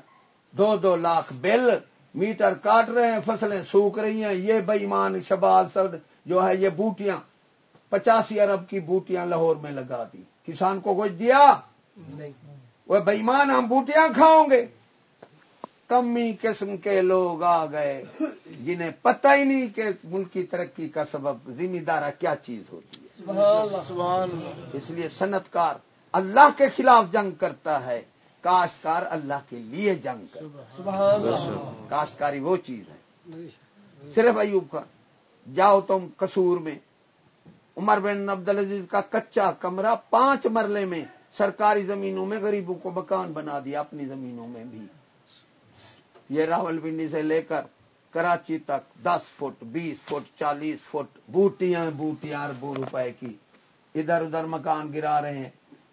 دو دو لاکھ بل میٹر کاٹ رہے ہیں فصلیں سوکھ رہی ہیں۔ یہ بےمان شباز سب جو ہے یہ بوٹیاں پچاسی ارب کی بوٹیاں لاہور میں لگا دی۔ کسان کو کچھ دیا؟ وہ بےمان ہم بوٹیاں کھاؤں گے۔ کمی قسم کے لوگ آ گئے جنہیں پتہ ہی نہیں کہ ملک کی ترقی کا سبب ذمہ دارہ کیا چیز ہوتی ہے۔ سبحان اس لیے صنعت کار اللہ کے خلاف جنگ کرتا ہے۔ کاشتکار اللہ کے لیے جنگ کاشتکاری وہ چیز ہے۔ صرف ایوب کا۔ جاؤ تم قصور میں۔ عمر بن عبد العزیز کا کچا کمرہ پانچ مرلے میں سرکاری زمینوں میں غریبوں کو مکان بنا دیا اپنی زمینوں میں بھی۔ یہ راول پنڈی سے لے کر کراچی تک دس فٹ بیس فٹ چالیس فٹ بوٹیاں بوٹیاں اربوں روپے کی۔ ادھر ادھر مکان گرا رہے ہیں۔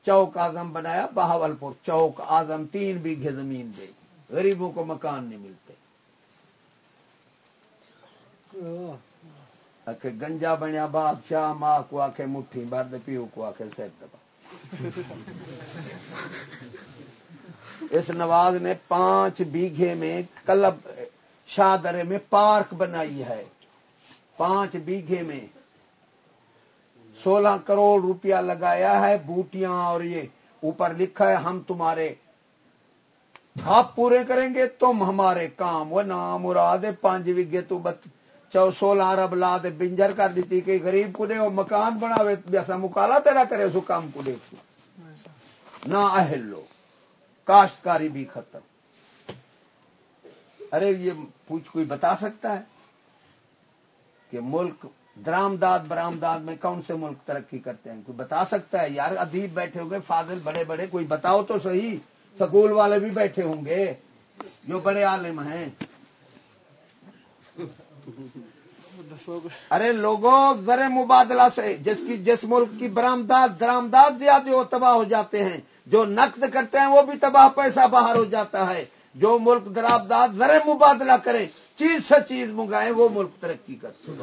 چوک آزم بنایا، بہاول پور چوک آزم تین بیگھے زمین دے۔ غریبوں کو مکان نہیں ملتے۔ گنجا بنیا، بادشاہ ماں کو آ کے مٹھی برد پیو کو آ کے سر دبا۔ اس نواز نے پانچ بیگھے میں کلب شادرے میں پارک بنائی ہے۔ پانچ بیگھے میں سولہ کروڑ روپیہ لگایا ہے، بوٹیاں اور یہ اوپر لکھا ہے، ہم تمہارے آپ پورے کریں گے، تم ہمارے کام۔ وہ نام مراد پانچ وگے تو بت چو سولہ ارب لا دے بنجر کر دیتی کہ غریب کو دے وہ مکان بناوے ویسا مکالا تیرا کرے، سو کام کو دے نہ اہل لو، کاشتکاری بھی ختم۔ ارے، یہ پوچھ کوئی بتا سکتا ہے کہ ملک درامداد برآمداد میں کون سے ملک ترقی کرتے ہیں؟ کوئی بتا سکتا ہے؟ یار، ادیب بیٹھے ہوں گے، فاضل، بڑے بڑے، کوئی بتاؤ تو صحیح۔ سکول والے بھی بیٹھے ہوں گے۔ جو بڑے عالم ہیں۔ ارے، لوگوں ذر مبادلہ سے جس کی، جس ملک کی برامداد، درامداد زیادہ وہ تباہ ہو جاتے ہیں۔ جو نقد کرتے ہیں، وہ بھی تباہ پیسہ باہر ہو جاتا ہے۔ جو ملک درامداد زر مبادلہ کرے۔ چیز سے چیز منگائیں وہ ملک ترقی کر سکے۔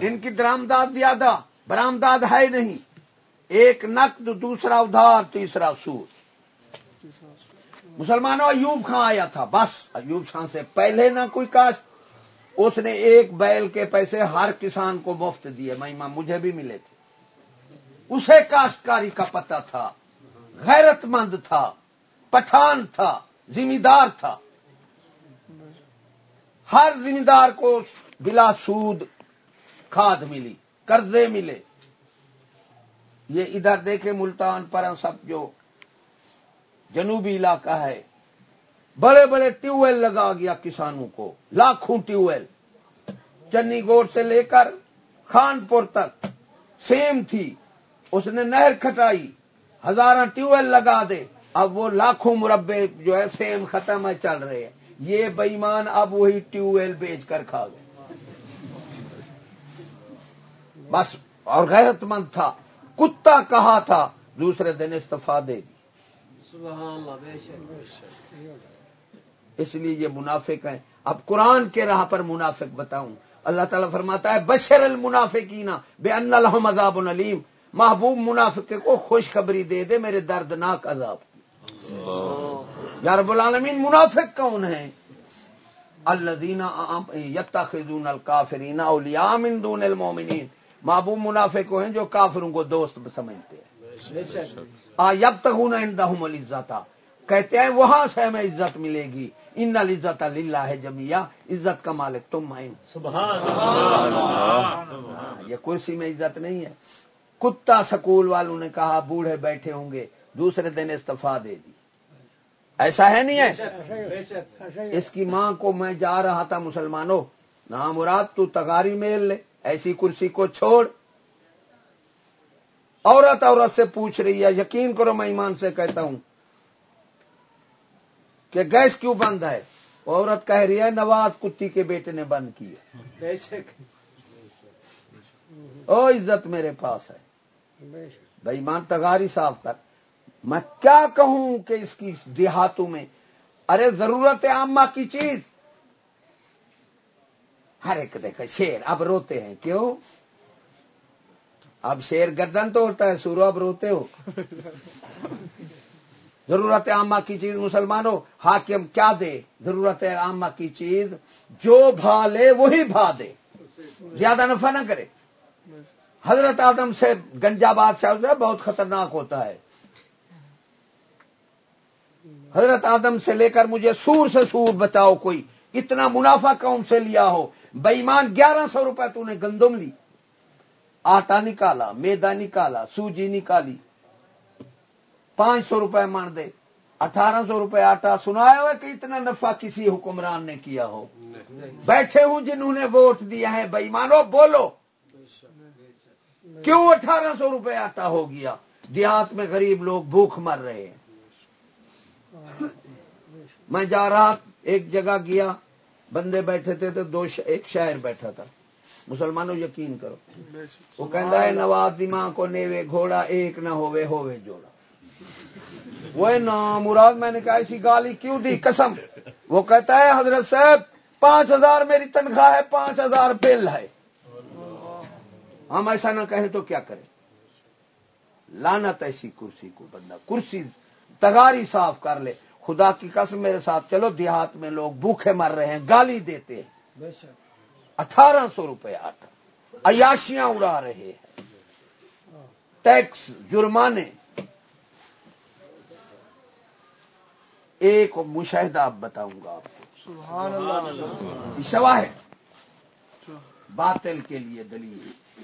ان کی درامداد زیادہ برامداد ہے نہیں۔ ایک نقد دوسرا ادھار تیسرا سور مسلمانوں ایوب خاں آیا تھا بس۔ ایوب خان سے پہلے نہ کوئی کاشت۔ اس نے ایک بیل کے پیسے ہر کسان کو مفت دیے۔ مہیما مجھے بھی ملے تھے۔ اسے کاشتکاری کا پتہ تھا غیرت مند تھا، پٹھان تھا ذمہ دار تھا۔ ہر ذمہ دار کو بلا سود کھاد ملی، قرضے ملے۔ یہ ادھر دیکھے ملتان پر سب جو جنوبی علاقہ ہے بڑے بڑے ٹیوب ویل لگا گیا کسانوں کو، لاکھوں ٹیوب ویل چنی گوڑ سے لے کر خان پور تک، سیم تھی۔ اس نے نہر کھٹائی ہزار ٹیوب ویل لگا دے۔ اب وہ لاکھوں مربع جو ہے سیم ختم ہے، چل رہے ہیں۔ یہ بےمان اب وہی ٹیوب ویل بیچ کر کھا گئے۔ بس، اور غیرت مند تھا۔ کتا کہا تھا، دوسرے دن استفا دے دی اس لیے یہ منافق ہیں۔ اب قرآن کے راہ پر منافق بتاؤں۔ اللہ تعالیٰ فرماتا ہے بشر المنافقینا بے ان الحم عذاب العلیم محبوب منافق کو خوشخبری دے دے میرے دردناک عذاب۔ یا رب العالمین منافق کون ہیں؟ الذین یتخذون الکافرین اولیاء من دون المؤمنین۔ محبوب منافق ہیں جو کافروں کو دوست سمجھتے ہیں۔ یب تک عندهم العزت۔ کہتے ہیں وہاں سے ہمیں عزت ملے گی۔ ان العزت اللہ ہے جمیا عزت کا مالک تم میں یہ کرسی میں عزت نہیں ہے۔ کتا سکول والوں نے کہا بوڑھے بیٹھے ہوں گے دوسرے دن استفا دے دی۔ ایسا ہے نہیں ہے؟ اس کی ماں کو میں جا رہا تھا مسلمانوں نہ مراد تو تغاری میل لے۔ ایسی کرسی کو چھوڑ۔ عورت عورت سے پوچھ رہی ہے یقین کرو میں ایمان سے کہتا ہوں۔ کہ گیس کیوں بند ہے؟ عورت کہہ رہی ہے نواز کتی کے بیٹے نے بند کی ہے۔ او عزت میرے پاس ہے۔ بھائی مان تغاری صاف کر۔ میں کیا کہوں کہ اس کی دیہاتوں میں ارے ضرورت ہے عامہ کی چیز۔ ہر ایک دیکھے شیر اب روتے ہیں کیوں؟ اب شیر گردن تو ہوتا ہے سورو اب روتے ہو۔ ضرورت عامہ کی چیز مسلمانوں، حاکم کیا دے؟ ضرورت عامہ کی چیز جو بھا لے وہی بھا دے زیادہ نفع نہ کرے۔ حضرت آدم سے گنجا بادشاہ بہت خطرناک ہوتا ہے۔ حضرت آدم سے لے کر مجھے سور سے سور بچاؤ کوئی۔ اتنا منافع کون سے لیا ہو؟ بےمان گیارہ سو روپے تو نے گندم لی۔ آٹا نکالا میدا نکالا، سوجی نکالی۔ پانچ سو روپے مان دے، اٹھارہ سو روپے آٹا سنایا ہوا کہ اتنا نفع کسی حکمران نے کیا ہو؟ بیٹھے ہوں جنہوں نے ووٹ دیا ہے بےمانو بولو۔ کیوں اٹھارہ سو روپے آٹا ہو گیا؟ دیہات میں غریب لوگ بھوک مر رہے ہیں۔ میں جا رہا ایک جگہ گیا، بندے بیٹھے تھے تو دو ش... ایک شہر بیٹھا تھا۔ مسلمانوں یقین کرو۔ وہ کہتا ہے نواز دماغ کو نیوے گھوڑا، ایک نہ ہوئے ہوئے جوڑا۔ وہ نام مراد میں نے کہا ایسی گالی کیوں دی؟ قسم۔ وہ کہتا ہے حضرت صاحب پانچ ہزار میری تنخواہ ہے پانچ ہزار بل ہے۔ ہم ایسا نہ کہیں تو کیا کریں؟ لانت ایسی کرسی کو بندہ کرسی تگاری صاف کر لے۔ خدا کی قسم میرے ساتھ چلو دیہات میں لوگ بھوکے مر رہے ہیں گالی دیتے ہیں۔ اٹھارہ سو روپے آٹا عیاشیاں اڑا رہے ہیں۔ ٹیکس جرمانے۔ ایک مشاہدہ اب بتاؤں گا آپ کو۔ شواہد۔ باطل کے لیے دلیل۔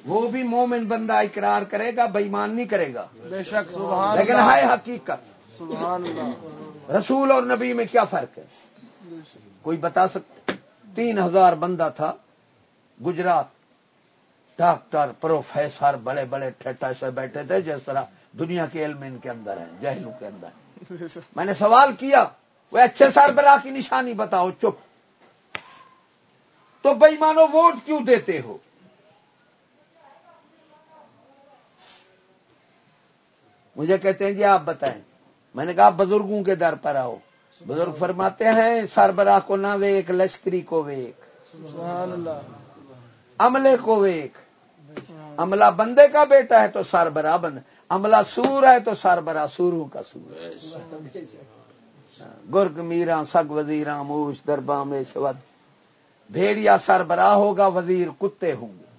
وہ بھی مومن بندہ اقرار کرے گا بےمان نہیں کرے گا۔ بے شک سبحان لیکن ہے حقیقت۔ سبحان اللہ۔ رسول اور نبی میں کیا فرق ہے؟ کوئی بتا سکتا تین ہزار بندہ تھا گجرات۔ ڈاکٹر پروفیسر بڑے بڑے ٹھٹا سے بیٹھے تھے جس طرح دنیا کے علم ان کے اندر ہے جہلوں کے اندر میں نے سوال کیا، وہ اچھے سربراہ کی نشانی بتاؤ، چپ۔ تو بےمانو ووٹ کیوں دیتے ہو؟ مجھے کہتے ہیں جی آپ بتائیں۔ میں نے کہا بزرگوں کے در پر آؤ۔ بزرگ فرماتے ہیں سربراہ کو نہ ویک، لشکری کو ویک۔ عملے کو ویک۔ عملہ بندے کا بیٹا ہے تو سربراہ بند عملہ سور ہے تو سربراہ سوروں کا سور ہے۔ گرگ میرا سگ وزیراں، موش دربا میں شود بھیڑیا سربراہ ہوگا، وزیر کتے ہوں گے۔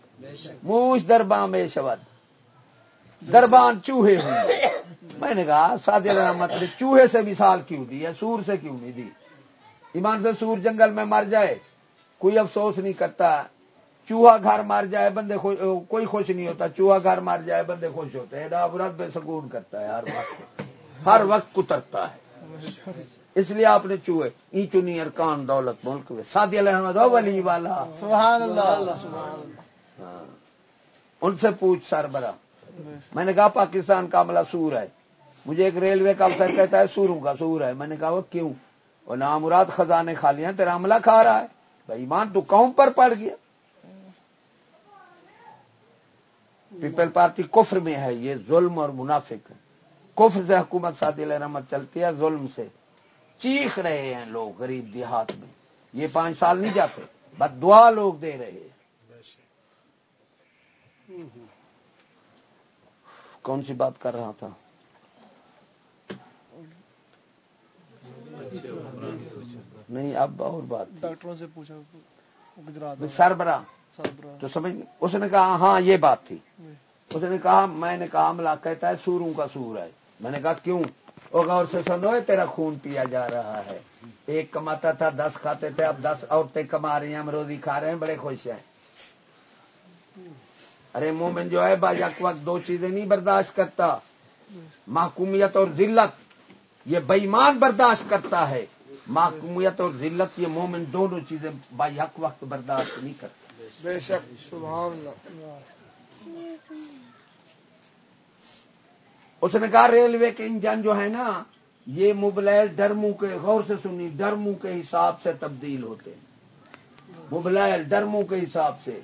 موش دربا میں شود دربان چوہے ہوں گے۔ میں نے کہا سادی مطلب چوہے سے مثال کیوں دی ہے؟ سور سے کیوں نہیں دی؟ ایمان سے سور جنگل میں مر جائے، کوئی افسوس نہیں کرتا۔ چوہا گھر مار جائے بندے خوش کوئی خوش نہیں ہوتا چوہا گھر مار جائے بندے خوش ہوتے ہیں۔ ڈابرت بے سکون کرتا ہے ہر وقت۔ ہر وقت کترتا ہے۔ اس لیے آپ نے چوہے ای چنی ارکان دولت ملک میں۔ سادی احمد ولی والا۔ سبحان اللہ۔ ہاں۔ ان سے پوچھ سربراہ میں نے کہا پاکستان کا عملہ سور ہے۔ مجھے ایک ریلوے کا افسر کہتا ہے سوروں کا سور ہے۔ میں نے کہا وہ کیوں؟ وہ نامراد خزانے کھا لیا تیرا عملہ کھا رہا ہے۔ بھائی ایمان تو قوم پر پڑ گیا۔ پیپل پارٹی کفر میں ہے، یہ ظلم اور منافق۔ ہے کفر سے حکومت سعدی رحمت چلتی ہے، ظلم سے۔ چیخ رہے ہیں لوگ غریب دیہات میں۔ یہ پانچ سال نہیں جاتے، بس دعا لوگ دے رہے ہیں۔ کون سی بات کر رہا تھا؟ نہیں، اب اور بات۔ ڈاکٹروں سے پوچھا۔ گجرات میں سربراہ۔ تو سمجھ اس نے کہا ہاں یہ بات تھی۔ اس نے کہا میں نے کہا عملہ کہتا ہے سوروں کا سور ہے۔ میں نے کہا کیوں؟ غور سے سنو تیرا خون پیا جا رہا ہے۔ ایک کماتا تھا دس کھاتے تھے اب دس عورتیں کما رہی ہیں ہم روزی کھا رہے ہیں بڑے خوش ہیں۔ ارے مومن جو ہے باجا وقت دو چیزیں نہیں برداشت کرتا۔ محکومیت اور ذلت یہ بےمان برداشت کرتا ہے۔ محکومیت اور ذلت یہ مومن دونوں چیزیں با حق وقت برداشت نہیں کرتا بے شک سبحان اللہ۔ اس نے کہا ریلوے کے انجن جو ہے نا یہ موبلائل ڈرمو کے غور سے سنی ڈرمو کے حساب سے تبدیل ہوتے ہیں۔ موبلائل ڈرمو کے حساب سے۔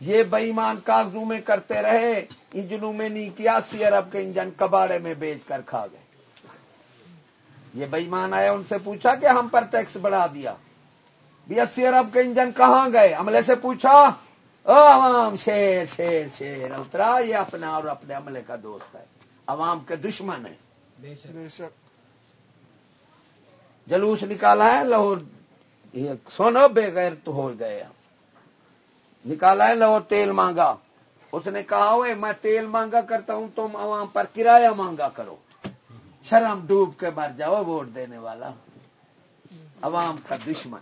یہ بےمان کاغذوں میں کرتے رہے انجنوں میں نہیں کیا اسی ارب کے انجن کباڑے میں بیچ کر کھا گئے۔ یہ بےمان آیا ان سے پوچھا کہ ہم پر ٹیکس بڑھا دیا۔ بھی اسی ارب کے انجن کہاں گئے؟ عملے سے پوچھا او عوام شیر شیر شیر اترا یہ اپنا اور اپنے عملے کا دوست ہے۔ عوام کے دشمن ہے بے شک۔ جلوس نکالا ہے لاہور۔ یہ سونو بے غیر تو ہو گئے۔ نکالا ہے لاہور تیل مانگا۔ اس نے کہا ہوئے میں تیل مانگا کرتا ہوں تم عوام پر کرایہ مانگا کرو۔ شرم ڈوب کے مر جاؤ ووٹ دینے والا عوام کا دشمن۔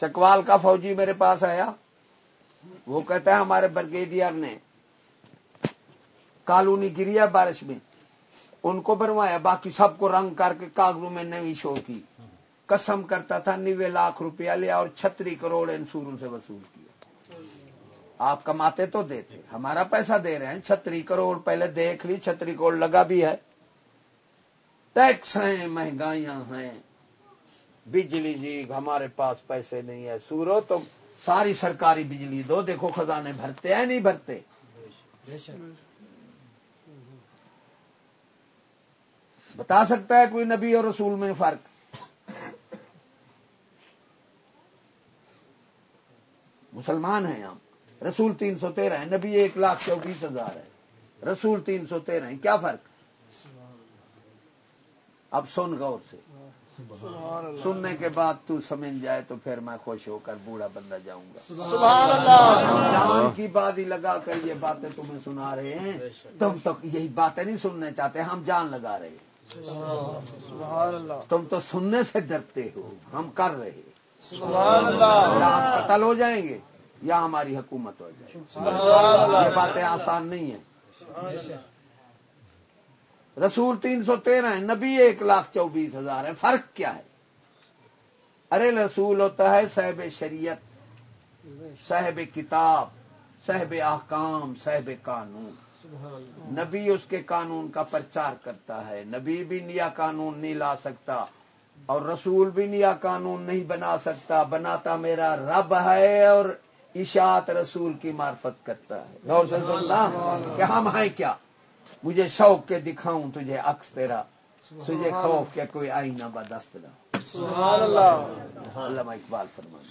چکوال کا فوجی میرے پاس آیا۔ وہ کہتا ہے ہمارے برگیڈیئر نے کالونی گری ہے بارش میں ان کو بنوایا، باقی سب کو رنگ کر کے کاغذوں میں نئی شو کی۔ قسم کرتا تھا، نوے لاکھ روپیہ لیا اور چھتری کروڑ انسوروں سے وصول کیا۔ آپ کماتے تو دیتے ہمارا پیسہ دے رہے ہیں، چھتری کروڑ پہلے دیکھ لی، چھتری کروڑ لگا بھی ہے۔ ٹیکس ہیں، مہنگائیاں ہیں۔ بجلی جی ہمارے پاس پیسے نہیں ہے۔ سورو تو ساری سرکاری بجلی دو۔ دیکھو، خزانے بھرتے ہیں نہیں بھرتے؟ بتا سکتا ہے کوئی نبی اور رسول میں فرق؟ مسلمان ہیں ہم۔ رسول تین سو تیرہ ہے نبی ایک لاکھ چوبیس ہزار ہے رسول تین سو تیرہ ہے کیا فرق؟ اب سن غور سے۔ سننے کے بعد تو سمجھ جائے تو پھر میں خوش ہو کر بوڑھا بندہ جاؤں گا۔ سبحان اللہ۔ جان کی بادی لگا کر یہ باتیں تمہیں سنا رہے ہیں۔ تم تو یہی باتیں نہیں سننے چاہتے ہم جان لگا رہے ہیں۔ سبحان اللہ۔ تم تو سننے سے ڈرتے ہو ہم کر رہے ہیں۔ سبحان اللہ۔ قتل ہو جائیں گے۔ یا ہماری حکومت ہو جائے۔ یہ باتیں آسان نہیں ہیں۔ رسول تین سو تیرہ ہے نبی ایک لاکھ چوبیس ہزار ہے فرق کیا ہے؟ ارے رسول ہوتا ہے صاحب شریعت صاحب کتاب صاحب احکام صاحب قانون۔ نبی اس کے قانون کا پرچار کرتا ہے۔ نبی بھی نیا قانون نہیں لا سکتا اور رسول بھی نیا قانون نہیں بنا سکتا۔ بناتا میرا رب ہے اور اشاعت رسول کی معرفت کرتا ہے۔ غور سے سننا کہ ہم ہیں کیا؟ مجھے شوق کے دکھاؤں تجھے عکس تیرا۔ تجھے خوف کے کوئی آئینہ بدست نہ علامہ اقبال فرمان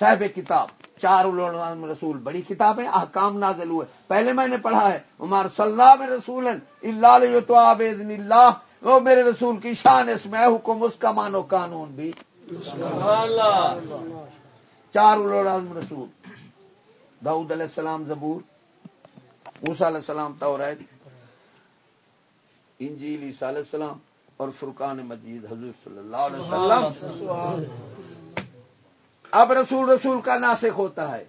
صاحب کتاب چار العلماء رسول بڑی کتاب ہے احکام نازل ہوئے۔ پہلے میں نے پڑھا ہے عمر صلی اللہ میں رسول اللہ تو آبید اللہ۔ وہ میرے رسول کی شان اس میں حکم اس کا مانو قانون بھی۔ چار العلماء رسول۔ داؤد علیہ السلام زبور، موسیٰ علیہ السلام توریت انجیل عیسیٰ علیہ السلام اور فرقان مجید حضور صلی اللہ علیہ وسلم۔ اب رسول رسول کا ناسخ ہوتا ہے۔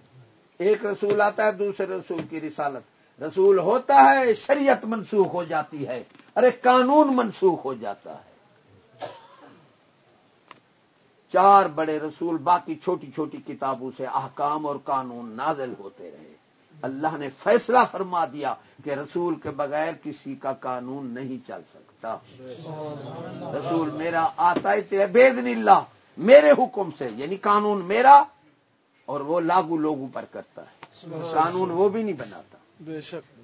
ایک رسول آتا ہے، دوسرے رسول کی رسالت۔ رسول ہوتا ہے، شریعت منسوخ ہو جاتی ہے۔ ارے قانون منسوخ ہو جاتا ہے۔ چار بڑے رسول باقی چھوٹی چھوٹی کتابوں سے احکام اور قانون نازل ہوتے رہے۔ اللہ نے فیصلہ فرما دیا کہ رسول کے بغیر کسی کا قانون نہیں چل سکتا۔ رسول میرا آتا ہے بےدن اللہ میرے حکم سے یعنی قانون میرا اور وہ لاگو لوگوں پر کرتا ہے۔ قانون وہ بھی نہیں بناتا۔ بے شک۔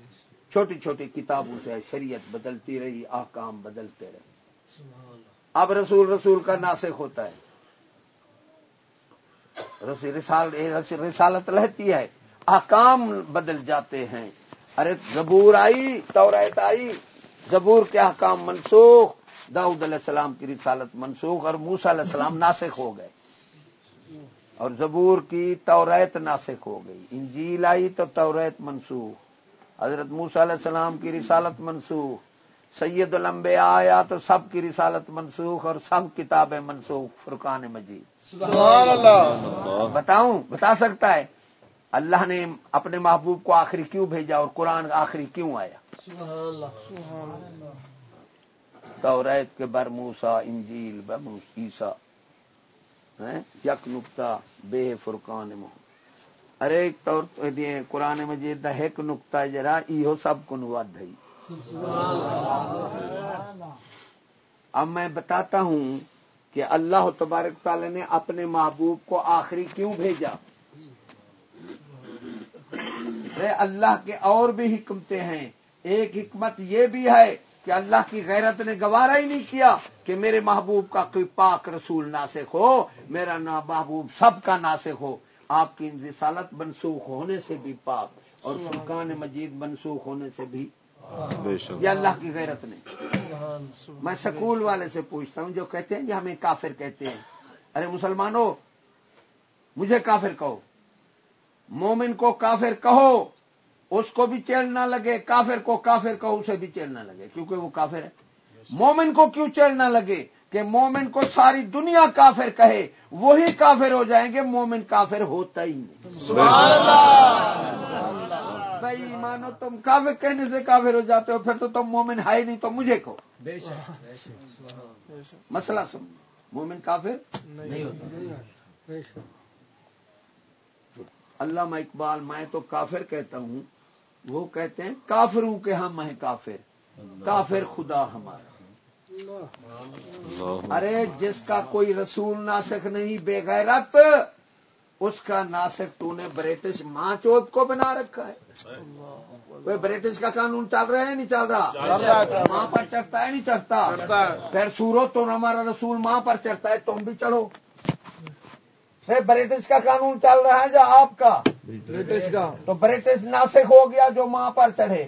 چھوٹی چھوٹی کتابوں سے شریعت بدلتی رہی آکام بدلتے رہے۔ اب رسول رسول کا ناسک ہوتا ہے۔ رسال رسالت رہتی ہے۔ آکام بدل جاتے ہیں۔ ارے زبور آئی توریت آئی۔ زبور کے حکام منسوخ۔ داؤد علیہ السلام کی رسالت منسوخ اور موسا علیہ السلام ناسک ہو گئے۔ اور زبور کی توریت ناسک ہو گئی۔ انجیل آئی تو توریت منسوخ۔ حضرت موسا علیہ السلام کی رسالت منسوخ۔ سید الانبیاء آیا تو سب کی رسالت منسوخ اور سب کتابیں منسوخ فرقان مجید۔ سبحان اللہ۔ بتاؤں بتا سکتا ہے اللہ نے اپنے محبوب کو آخری کیوں بھیجا اور قرآن آخری کیوں آیا؟ تو ریت کے بر موسا انجیل بموس عیسا یک نکتا بے فرقان مہ ارے طور قرآن مجید دا ایک نکتا جرا ایہو سب کو نواد ہے اب میں بتاتا ہوں کہ اللہ تبارک تعالی نے اپنے محبوب کو آخری کیوں بھیجا؟ اللہ کے اور بھی حکمتیں ہیں۔ ایک حکمت یہ بھی ہے کہ اللہ کی غیرت نے گوارا ہی نہیں کیا کہ میرے محبوب کا کوئی پاک رسول ناسک ہو، میرا نا محبوب سب کا ناسک ہو۔ آپ کی رسالت منسوخ ہونے سے بھی پاک اور فرقان مجید منسوخ ہونے سے بھی یہ اللہ کی غیرت نے میں سکول والے سے پوچھتا ہوں جو کہتے ہیں کہ ہمیں کافر کہتے ہیں۔ ارے مسلمانوں مجھے کافر کہو۔ مومن کو کافر کہو اس کو بھی چیل نہ لگے۔ کافر کو کافر کہو اسے بھی چیل نہ لگے۔ کیونکہ وہ کافر ہے۔ مومن کو کیوں چیل نہ لگے؟ کہ مومن کو ساری دنیا کافر کہے وہی کافر ہو جائیں گے مومن کافر ہوتا ہی نہیں۔ سبحان اللہ! بھائی مانو تم کافر کہنے سے کافر ہو جاتے ہو پھر تو تم مومن ہے ہی نہیں تو مجھے کہو۔ مسئلہ سن مومن کافر؟ نہیں ہوتا۔ علامہ اقبال میں تو کافر کہتا ہوں وہ کہتے ہیں کافروں کے ہم ہیں کافر۔ کافر خدا ہمارا۔ ارے جس کا کوئی رسول ناسک نہیں بے غیرت اس کا ناسک تو نے برٹش ماں چوت کو بنا رکھا ہے۔ وہ برٹش کا قانون چل رہا ہے نہیں چل رہا؟ ماں پر چڑھتا ہے نہیں چڑھتا؟ پھر سورو تو ہمارا رسول ماں پر چڑھتا ہے تم بھی چڑھو۔ پھر برٹش کا قانون چل رہا ہے جو آپ کا۔ برٹش کا۔ تو برٹش ناسک ہو گیا جو ماں پر چڑھے۔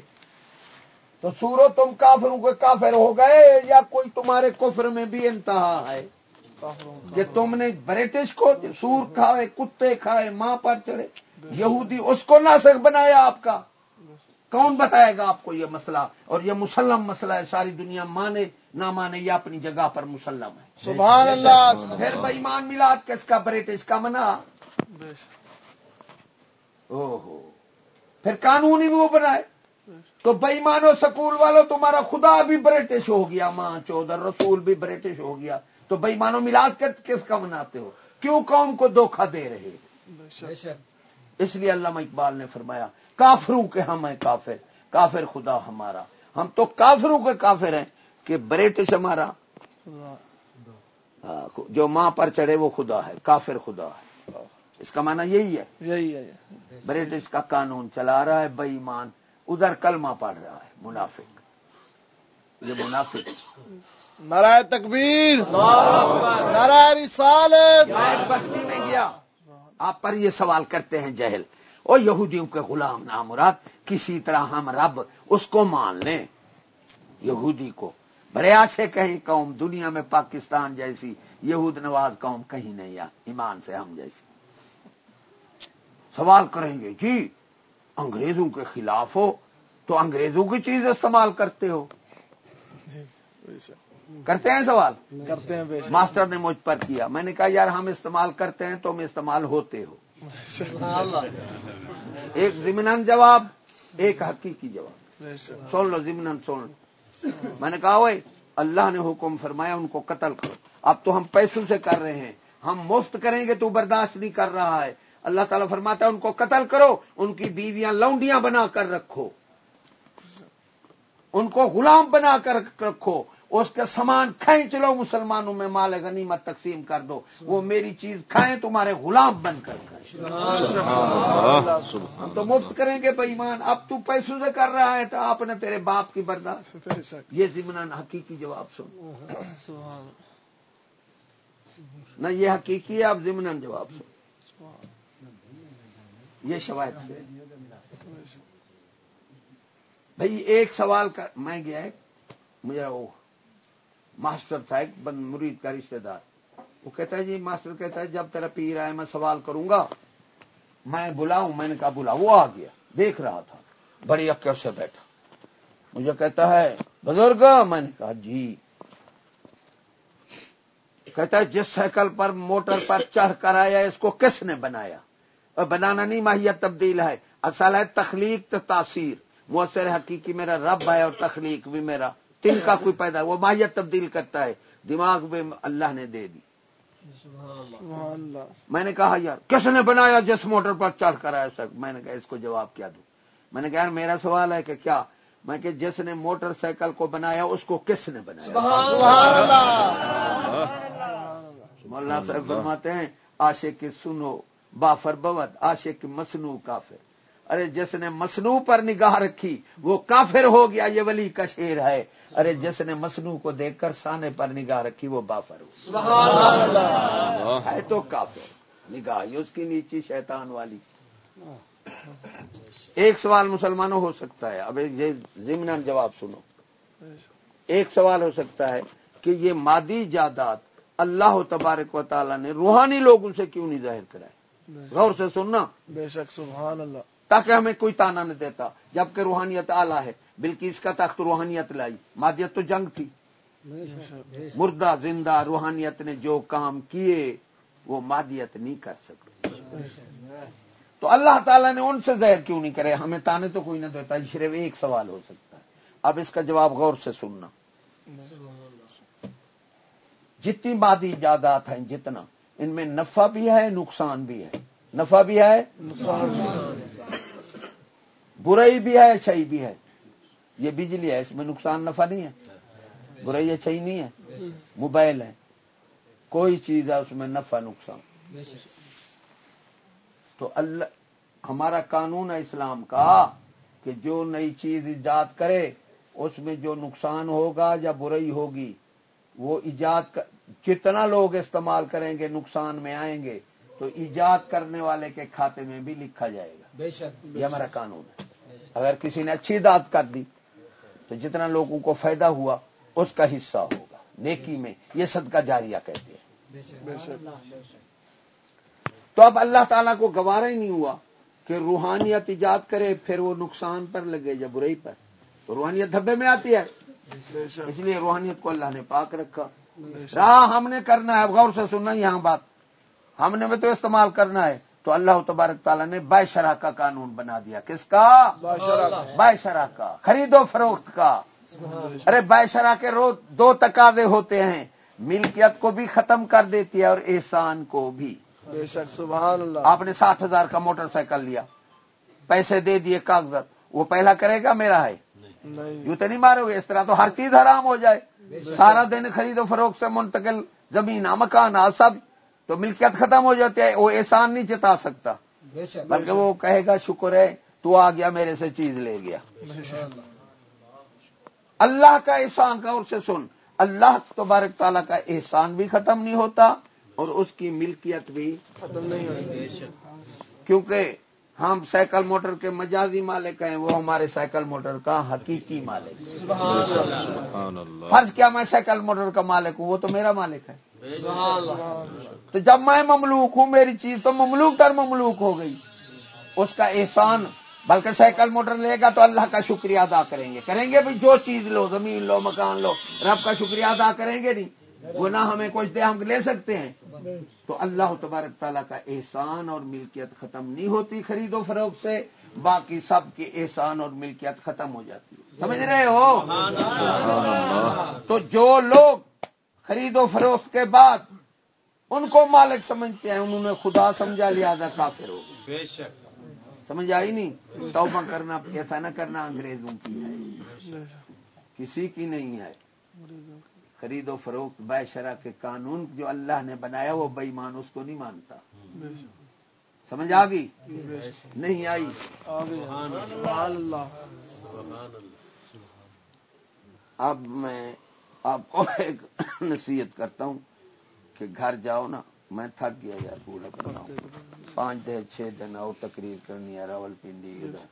تو سورو تم کافروں کے کافر ہو گئے یا کوئی تمہارے کفر میں بھی انتہا ہے؟ کہ تم نے برٹش کو سور کھائے کتے کھائے ماں پر چڑھے۔ یہودی اس کو ناسک بنایا آپ کا۔ کون بتائے گا آپ کو یہ مسئلہ؟ اور یہ مسلم مسئلہ ہے ساری دنیا مانے نہ مانے یہ اپنی جگہ پر مسلم ہے۔ سبحان اللہ پھر بےمان ملاد کس کا؟ برٹش کا منا۔ او ہو پھر قانونی وہ بنائے۔ تو بےمانو سکول والوں تمہارا خدا بھی برٹش ہو گیا ماں چودر رسول بھی برٹش ہو گیا۔ تو بےمانو ملاد کس کا مناتے ہو؟ کیوں قوم کو دھوکہ دے رہے اس لیے علامہ اقبال نے فرمایا کافروں کے ہم ہیں کافر کافر خدا ہمارا۔ ہم تو کافروں کے کافر ہیں کہ برٹش ہمارا۔ جو ماں پر چڑھے وہ خدا ہے کافر خدا ہے۔ اس کا معنی یہی ہے۔ یہی ہے۔ برٹش کا قانون چلا رہا ہے بےمان ادھر کلمہ پڑھ رہا ہے منافق۔ یہ منافق۔ نارائ تکبیر نارائ رسالت۔ بستی میں گیا۔ آپ پر یہ سوال کرتے ہیں جہل اور یہودیوں کے غلام نامراد کسی طرح ہم رب اس کو مان لیں؟ یہودی کو بڑے آشے کہیں قوم دنیا میں پاکستان جیسی یہود نواز قوم کہیں نہیں آ ایمان سے ہم جیسی۔ سوال کریں گے جی انگریزوں کے خلاف ہو تو انگریزوں کی چیز استعمال کرتے ہو؟ کرتے ہیں سوال؟ کرتے ہیں ماسٹر نے مجھ پر کیا۔ میں نے کہا یار ہم استعمال کرتے ہیں تم استعمال ہوتے ہو۔ ایک ضمن جواب ایک حقیقی جواب۔ سن لو ضمن سن۔ لو میں نے کہا وہ اللہ نے حکم فرمایا ان کو قتل کرو۔ اب تو ہم پیسوں سے کر رہے ہیں۔ ہم مفت کریں گے تو برداشت نہیں کر رہا ہے۔ اللہ تعالیٰ فرماتا ہے ان کو قتل کرو۔ ان کی بیویاں لونڈیاں بنا کر رکھو۔ ان کو غلام بنا کر رکھو۔ اس کا سامان کھینچ لو، مسلمانوں میں مال غنیمت تقسیم کر دو۔ وہ میری چیز کھائیں، تمہارے غلام بن کر۔ ہم تو مفت کریں گے بے ایمان۔ اب تو پیسوں سے کر رہا ہے تو آپ نے تیرے باپ کی برداشت۔ یہ ضمن حقیقی جواب سن۔ نہ یہ حقیقی ہے اب ضمن جواب سن۔ یہ شواہد سے بھائی، ایک سوال کا میں گیا ایک مجھے وہ ماسٹر تھا، ایک بند مرید کا رشتہ دار۔ وہ کہتا ہے جی ماسٹر کہتا ہے، جب تیرا پیر آئے، میں سوال کروں گا۔ میں بلاؤں، میں نے کہا بلا وہ آ گیا، دیکھ رہا تھا۔ بڑی اکر سے بیٹھا۔ مجھے کہتا ہے بزرگ میں نے کہا جی۔ کہتا ہے، جس سائیکل پر، موٹر پر چڑھ کر آیا، اس کو کس نے بنایا؟ اور بنانا نہیں، ماہیت تبدیل ہے۔ اصل ہے تخلیق تو تاثیر۔ مؤثر حقیقی میرا رب ہے اور تخلیق بھی میرا۔ تن کا کوئی پیدا وہ ماہیت تبدیل کرتا ہے۔ دماغ بھی اللہ نے دے دی۔ میں نے کہا یار کس نے بنایا جس موٹر پر چڑھ کر آیا سک میں نے کہا اس کو جواب کیا دوں؟ میں نے کہا یار میرا سوال ہے کہ کیا؟ میں کہ جس نے موٹر سائیکل کو بنایا اس کو کس نے بنایا؟ مولانا صاحب فرماتے ہیں عاشق کی سنو بافر بوت عاشق کی مسنو کافر۔ ارے جس نے مسنو پر نگاہ رکھی وہ کافر ہو گیا یہ ولی کا شیر ہے۔ ارے جس نے مسنو کو دیکھ کر سانے پر نگاہ رکھی وہ بافر ہو۔ سبحان اللہ۔ ہے تو کافر۔ نگاہ اس کی نیچی شیطان والی۔ ایک سوال مسلمانوں ہو سکتا ہے۔ اب یہ ضمن جواب سنو۔ ایک سوال ہو سکتا ہے کہ یہ مادی جائیداد اللہ تبارک و تعالیٰ نے روحانی لوگوں سے کیوں نہیں ظاہر کرائے غور سے سننا۔ بے شک سبحان اللہ۔ تاکہ ہمیں کوئی تانا نہ دیتا جبکہ روحانیت اعلیٰ ہے۔ بلکہ اس کا تخت روحانیت لائی۔ مادیت تو جنگ تھی۔ مردہ زندہ روحانیت نے جو کام کیے، وہ مادیت نہیں کر سکتی تو اللہ تعالیٰ نے ان سے ظاہر کیوں نہیں کرے؟ ہمیں تانے تو کوئی نہ دیتا صرف ایک سوال ہو سکتا ہے۔ اب اس کا جواب غور سے سننا۔ جتنی مادی ایجادات ہیں، جتنا۔ ان میں نفع بھی ہے، نقصان بھی ہے۔ نفع بھی ہے برائی بھی ہے اچھائی بھی ہے۔ یہ بجلی ہے اس میں نقصان نفع نہیں ہے۔ برائی اچھائی نہیں ہے۔ موبائل ہے۔ کوئی چیز ہے اس میں نفع نقصان۔ تو اللہ ہمارا قانون ہے اسلام کا کہ جو نئی چیز ایجاد کرے اس میں جو نقصان ہوگا یا برائی ہوگی وہ ایجاد جتنا لوگ استعمال کریں گے نقصان میں آئیں گے تو ایجاد کرنے والے کے کھاتے میں بھی لکھا جائے گا۔ یہ ہمارا قانون ہے۔ اگر کسی نے اچھی داد کر دی تو جتنا لوگوں کو فائدہ ہوا، اس کا حصہ ہوگا۔ نیکی میں یہ صدقہ جاریہ کہتے ہیں۔ تو اب اللہ تعالیٰ کو گوارا ہی نہیں ہوا کہ روحانیت ایجاد کرے، پھر وہ نقصان پر لگے یا برائی پر۔ تو روحانیت دھبے میں آتی ہے۔ اس لیے روحانیت کو اللہ نے پاک رکھا۔ راہ ہم نے کرنا ہے، اب غور سے سننا یہاں بات۔ ہم نے بھی تو استعمال کرنا ہے۔ تو اللہ تبارک تعالیٰ نے بائے شرح کا قانون بنا دیا۔ کس کا؟ بائے شرح کا۔ خرید و فروخت کا۔ ارے بائے شرح کے روز دو تقاضے ہوتے ہیں۔ ملکیت کو بھی ختم کر دیتی ہے اور احسان کو بھی۔ بے شک سبحان اللہ۔ آپ نے ساٹھ ہزار کا موٹر سائیکل لیا۔ پیسے دے دیے کاغذات۔ وہ پہلا کرے گا میرا ہے؟ یوں تو نہیں مارو گے؟ اس طرح تو ہر چیز حرام ہو جائے۔ سارا دن خرید و فروخت سے منتقل زمین مکان سب تو ملکیت ختم ہو جاتی ہے وہ احسان نہیں جتا سکتا۔ بلکہ وہ کہے گا شکر ہے تو آ گیا میرے سے چیز لے گیا۔ اللہ کا احسان کا اور سے سن۔ اللہ تبارک تعالیٰ کا احسان بھی ختم نہیں ہوتا اور اس کی ملکیت بھی ختم نہیں ہوئی کیونکہ ہم سائیکل موٹر کے مجازی مالک ہیں وہ ہمارے سائیکل موٹر کا حقیقی مالک۔ ہے سبحان اللہ۔ فرض کیا میں سائیکل موٹر کا مالک ہوں وہ تو میرا مالک ہے۔ تو جب میں مملوک ہوں میری چیز تو مملوک تر مملوک ہو گئی۔ اس کا احسان بلکہ سائیکل موٹر لے گا تو اللہ کا شکریہ ادا کریں گے۔ کریں گے بھائی جو چیز لو زمین لو مکان لو رب کا شکریہ ادا کریں گے نہیں۔ وہ نہ ہمیں کچھ دے ہم لے سکتے ہیں۔ تو اللہ تبارک تعالیٰ کا احسان اور ملکیت ختم نہیں ہوتی خرید و فروخت سے باقی سب کے احسان اور ملکیت ختم ہو جاتی ہے۔ سمجھ رہے ہو؟ تو جو لوگ خرید و فروخت کے بعد ان کو مالک سمجھتے ہیں انہوں نے خدا سمجھا لہذا کافر ہو بے شک۔ سمجھ آئی نہیں؟ توبہ کرنا ایسا نہ کرنا انگریزوں کی ہے۔ کسی کی نہیں ہے۔ خرید و فروخت بے شرح کے قانون جو اللہ نے بنایا وہ بےمان اس کو نہیں مانتا۔ سمجھ آ گئی؟ نہیں آئی۔ سبحان اللہ۔ اب میں آپ کو ایک نصیحت کرتا ہوں کہ گھر جاؤ نا میں تھک گیا یار پورا کرنا ہوں پانچ دن چھ دن اور تقریر کرنی ہے راول پنڈی ادھر۔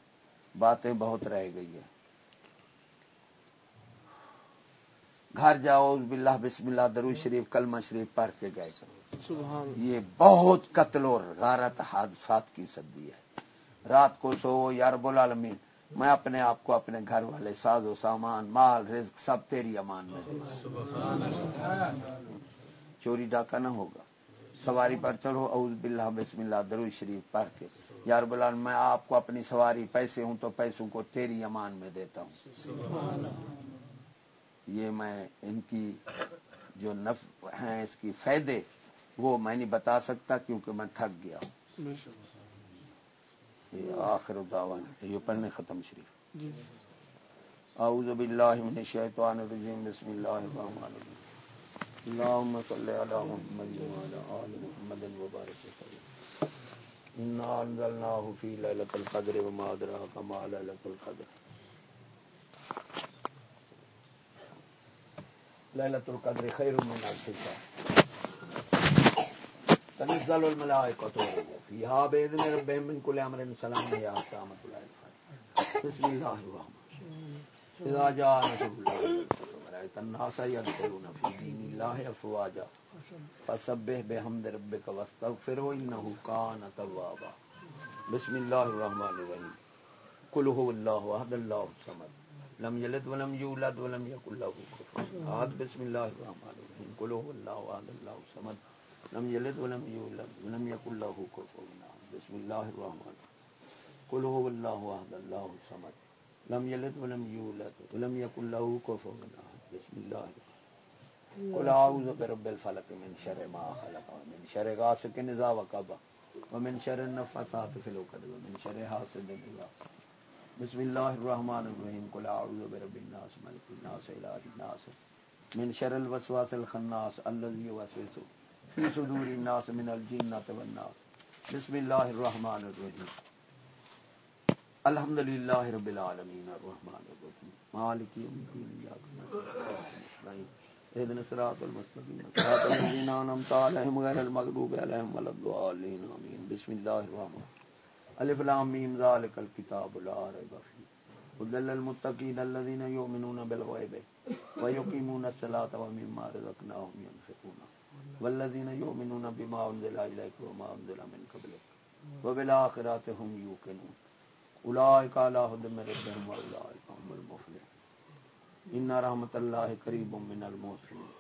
باتیں بہت رہ گئی ہے گھر جاؤ باللہ بسم اللہ درو شریف کلمہ شریف پڑھ کے گئے۔ سبحان یہ بہت قتل اور غارت حادثات کی صدی ہے۔ رات کو سو یا رب العالمین میں اپنے آپ کو اپنے گھر والے، ساز و سامان، مال، رزق، سب تیری امان میں چوری ڈاکہ نہ ہوگا۔ سواری پر چڑھو، اعوذ باللہ، بسم اللہ درو شریف پڑھ کے۔ یا رب العالمین میں آپ کو اپنی سواری، پیسے ہوں تو پیسوں کو تیری امان میں دیتا ہوں۔ یہ میں ان کی جو نف ہیں، اس کی فائدے، وہ میں نہیں بتا سکتا کیونکہ میں تھک گیا ہوں۔ یہ آخر دعوان یہ پڑھنے ختم شریف۔ جی۔ اعوذ باللہ من الشیطان الرجیم بسم اللہ الرحمن الرحیم۔ اللهم صل على محمد وعلى آل محمد وبارك وسلم۔ إنا أنزلناه في ليلة القدر وما أدراك ما ليلة القدر۔ ليلة القدر خير من ألف شهر تنزل الملائكة والروح فيها بإذن ربهم من كل أمر سلام هي سلامة الله بسم الله الرحمن الرحيم إذا جاء نصر الله ورأيت الناس يدخلون في دين الله أفواجا فسبح بحمد ربك واستغفره إنه كان توابا. بسم الله الرحمن الرحيم قل هو الله أحد الله الصمد. لم يلد ولم يولد ولم يكن له كفوا أحد بسم الله الرحمن الرحيم قل هو الله أحد الله الصمد. لم يلد ولم يولد ولم يكن له كفوا. بسم الله الرحمن قل هو الله أحد، الله الصمد. لم يلد ولم يولد ولم يكن له كفوا. بسم الله قل أعوذ برب الفلق من شر ما خلق ومن شر غاسق إذا وقب ومن شر النفاثات في العقد ومن شر حاسد إذا بسم الله الرحمن الرحيم. قل أعوذ برب الناس، ملك الناس، إله الناس. من شر الوسواس الخناس الذي يوسوس في صدور الناس من الجنة والناس. بسم الله الرحمن الرحيم الحمد لله رب العالمين الرحمن الرحيم مالك يوم الدين إياك نعبد اهدنا الصراط المستقيم صراط الذين أنعمت عليهم غير المغضوب عليهم ولا الضالين آمين بسم الله الرحمن الف لام میم ذلك الكتاب لا ريب فيه هدى للمتقين الذين يؤمنون بالغيب ويقيمون الصلاة ومما رزقناهم ينفقون والذين يؤمنون بما أنزل إليك وما أنزل من قبلك وبالآخرة هم يوقنون أولئك على هدى من ربهم وأولئك هم المفلحون. إن رحمة الله قريب من المحسنين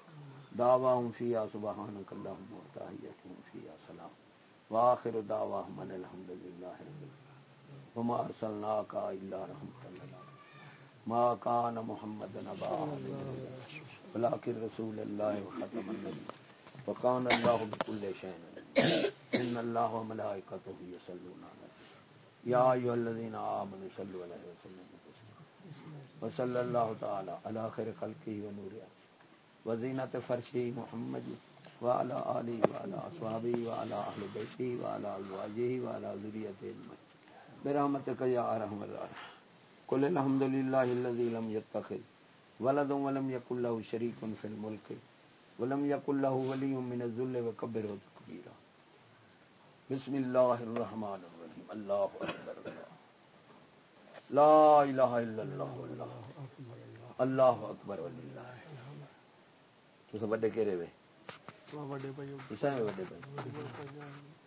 دعواهم فيها سبحانك اللهم وتحيتهم فيها سلام. وآخر دعواهم أن الحمد لله رب العالمين وما أرسلناك إلا رحمة للعالمين ما كان محمد نبا ولكن رسول الله وختم النبي وكان الله بكل شيء عليم. إن الله وملائكته يصلون على النبي يا أيها الذين آمنوا صلوا عليه وسلموا تسليما وصلى الله تعالى على خير خلقه ونور عرشه وزينة فرشه محمد وعلى آله وعلى أصحابه وعلى أهل بيته وعلى أزواجه وعلى ذريته أجمعين برحمتك يا أرحم الراحمين قل الحمد لله الذي لم يتخذ ولد ولم يكن له شريك في الملك ولم يكن له ولي من الذل وكبره تكبيرا بسم الله الرحمن الرحيم الله أكبر الله لا إله إلا الله الله الله أكبر ولله تو بڑے کہہ رہے بڑے بھائی تساں وڈے بھائی.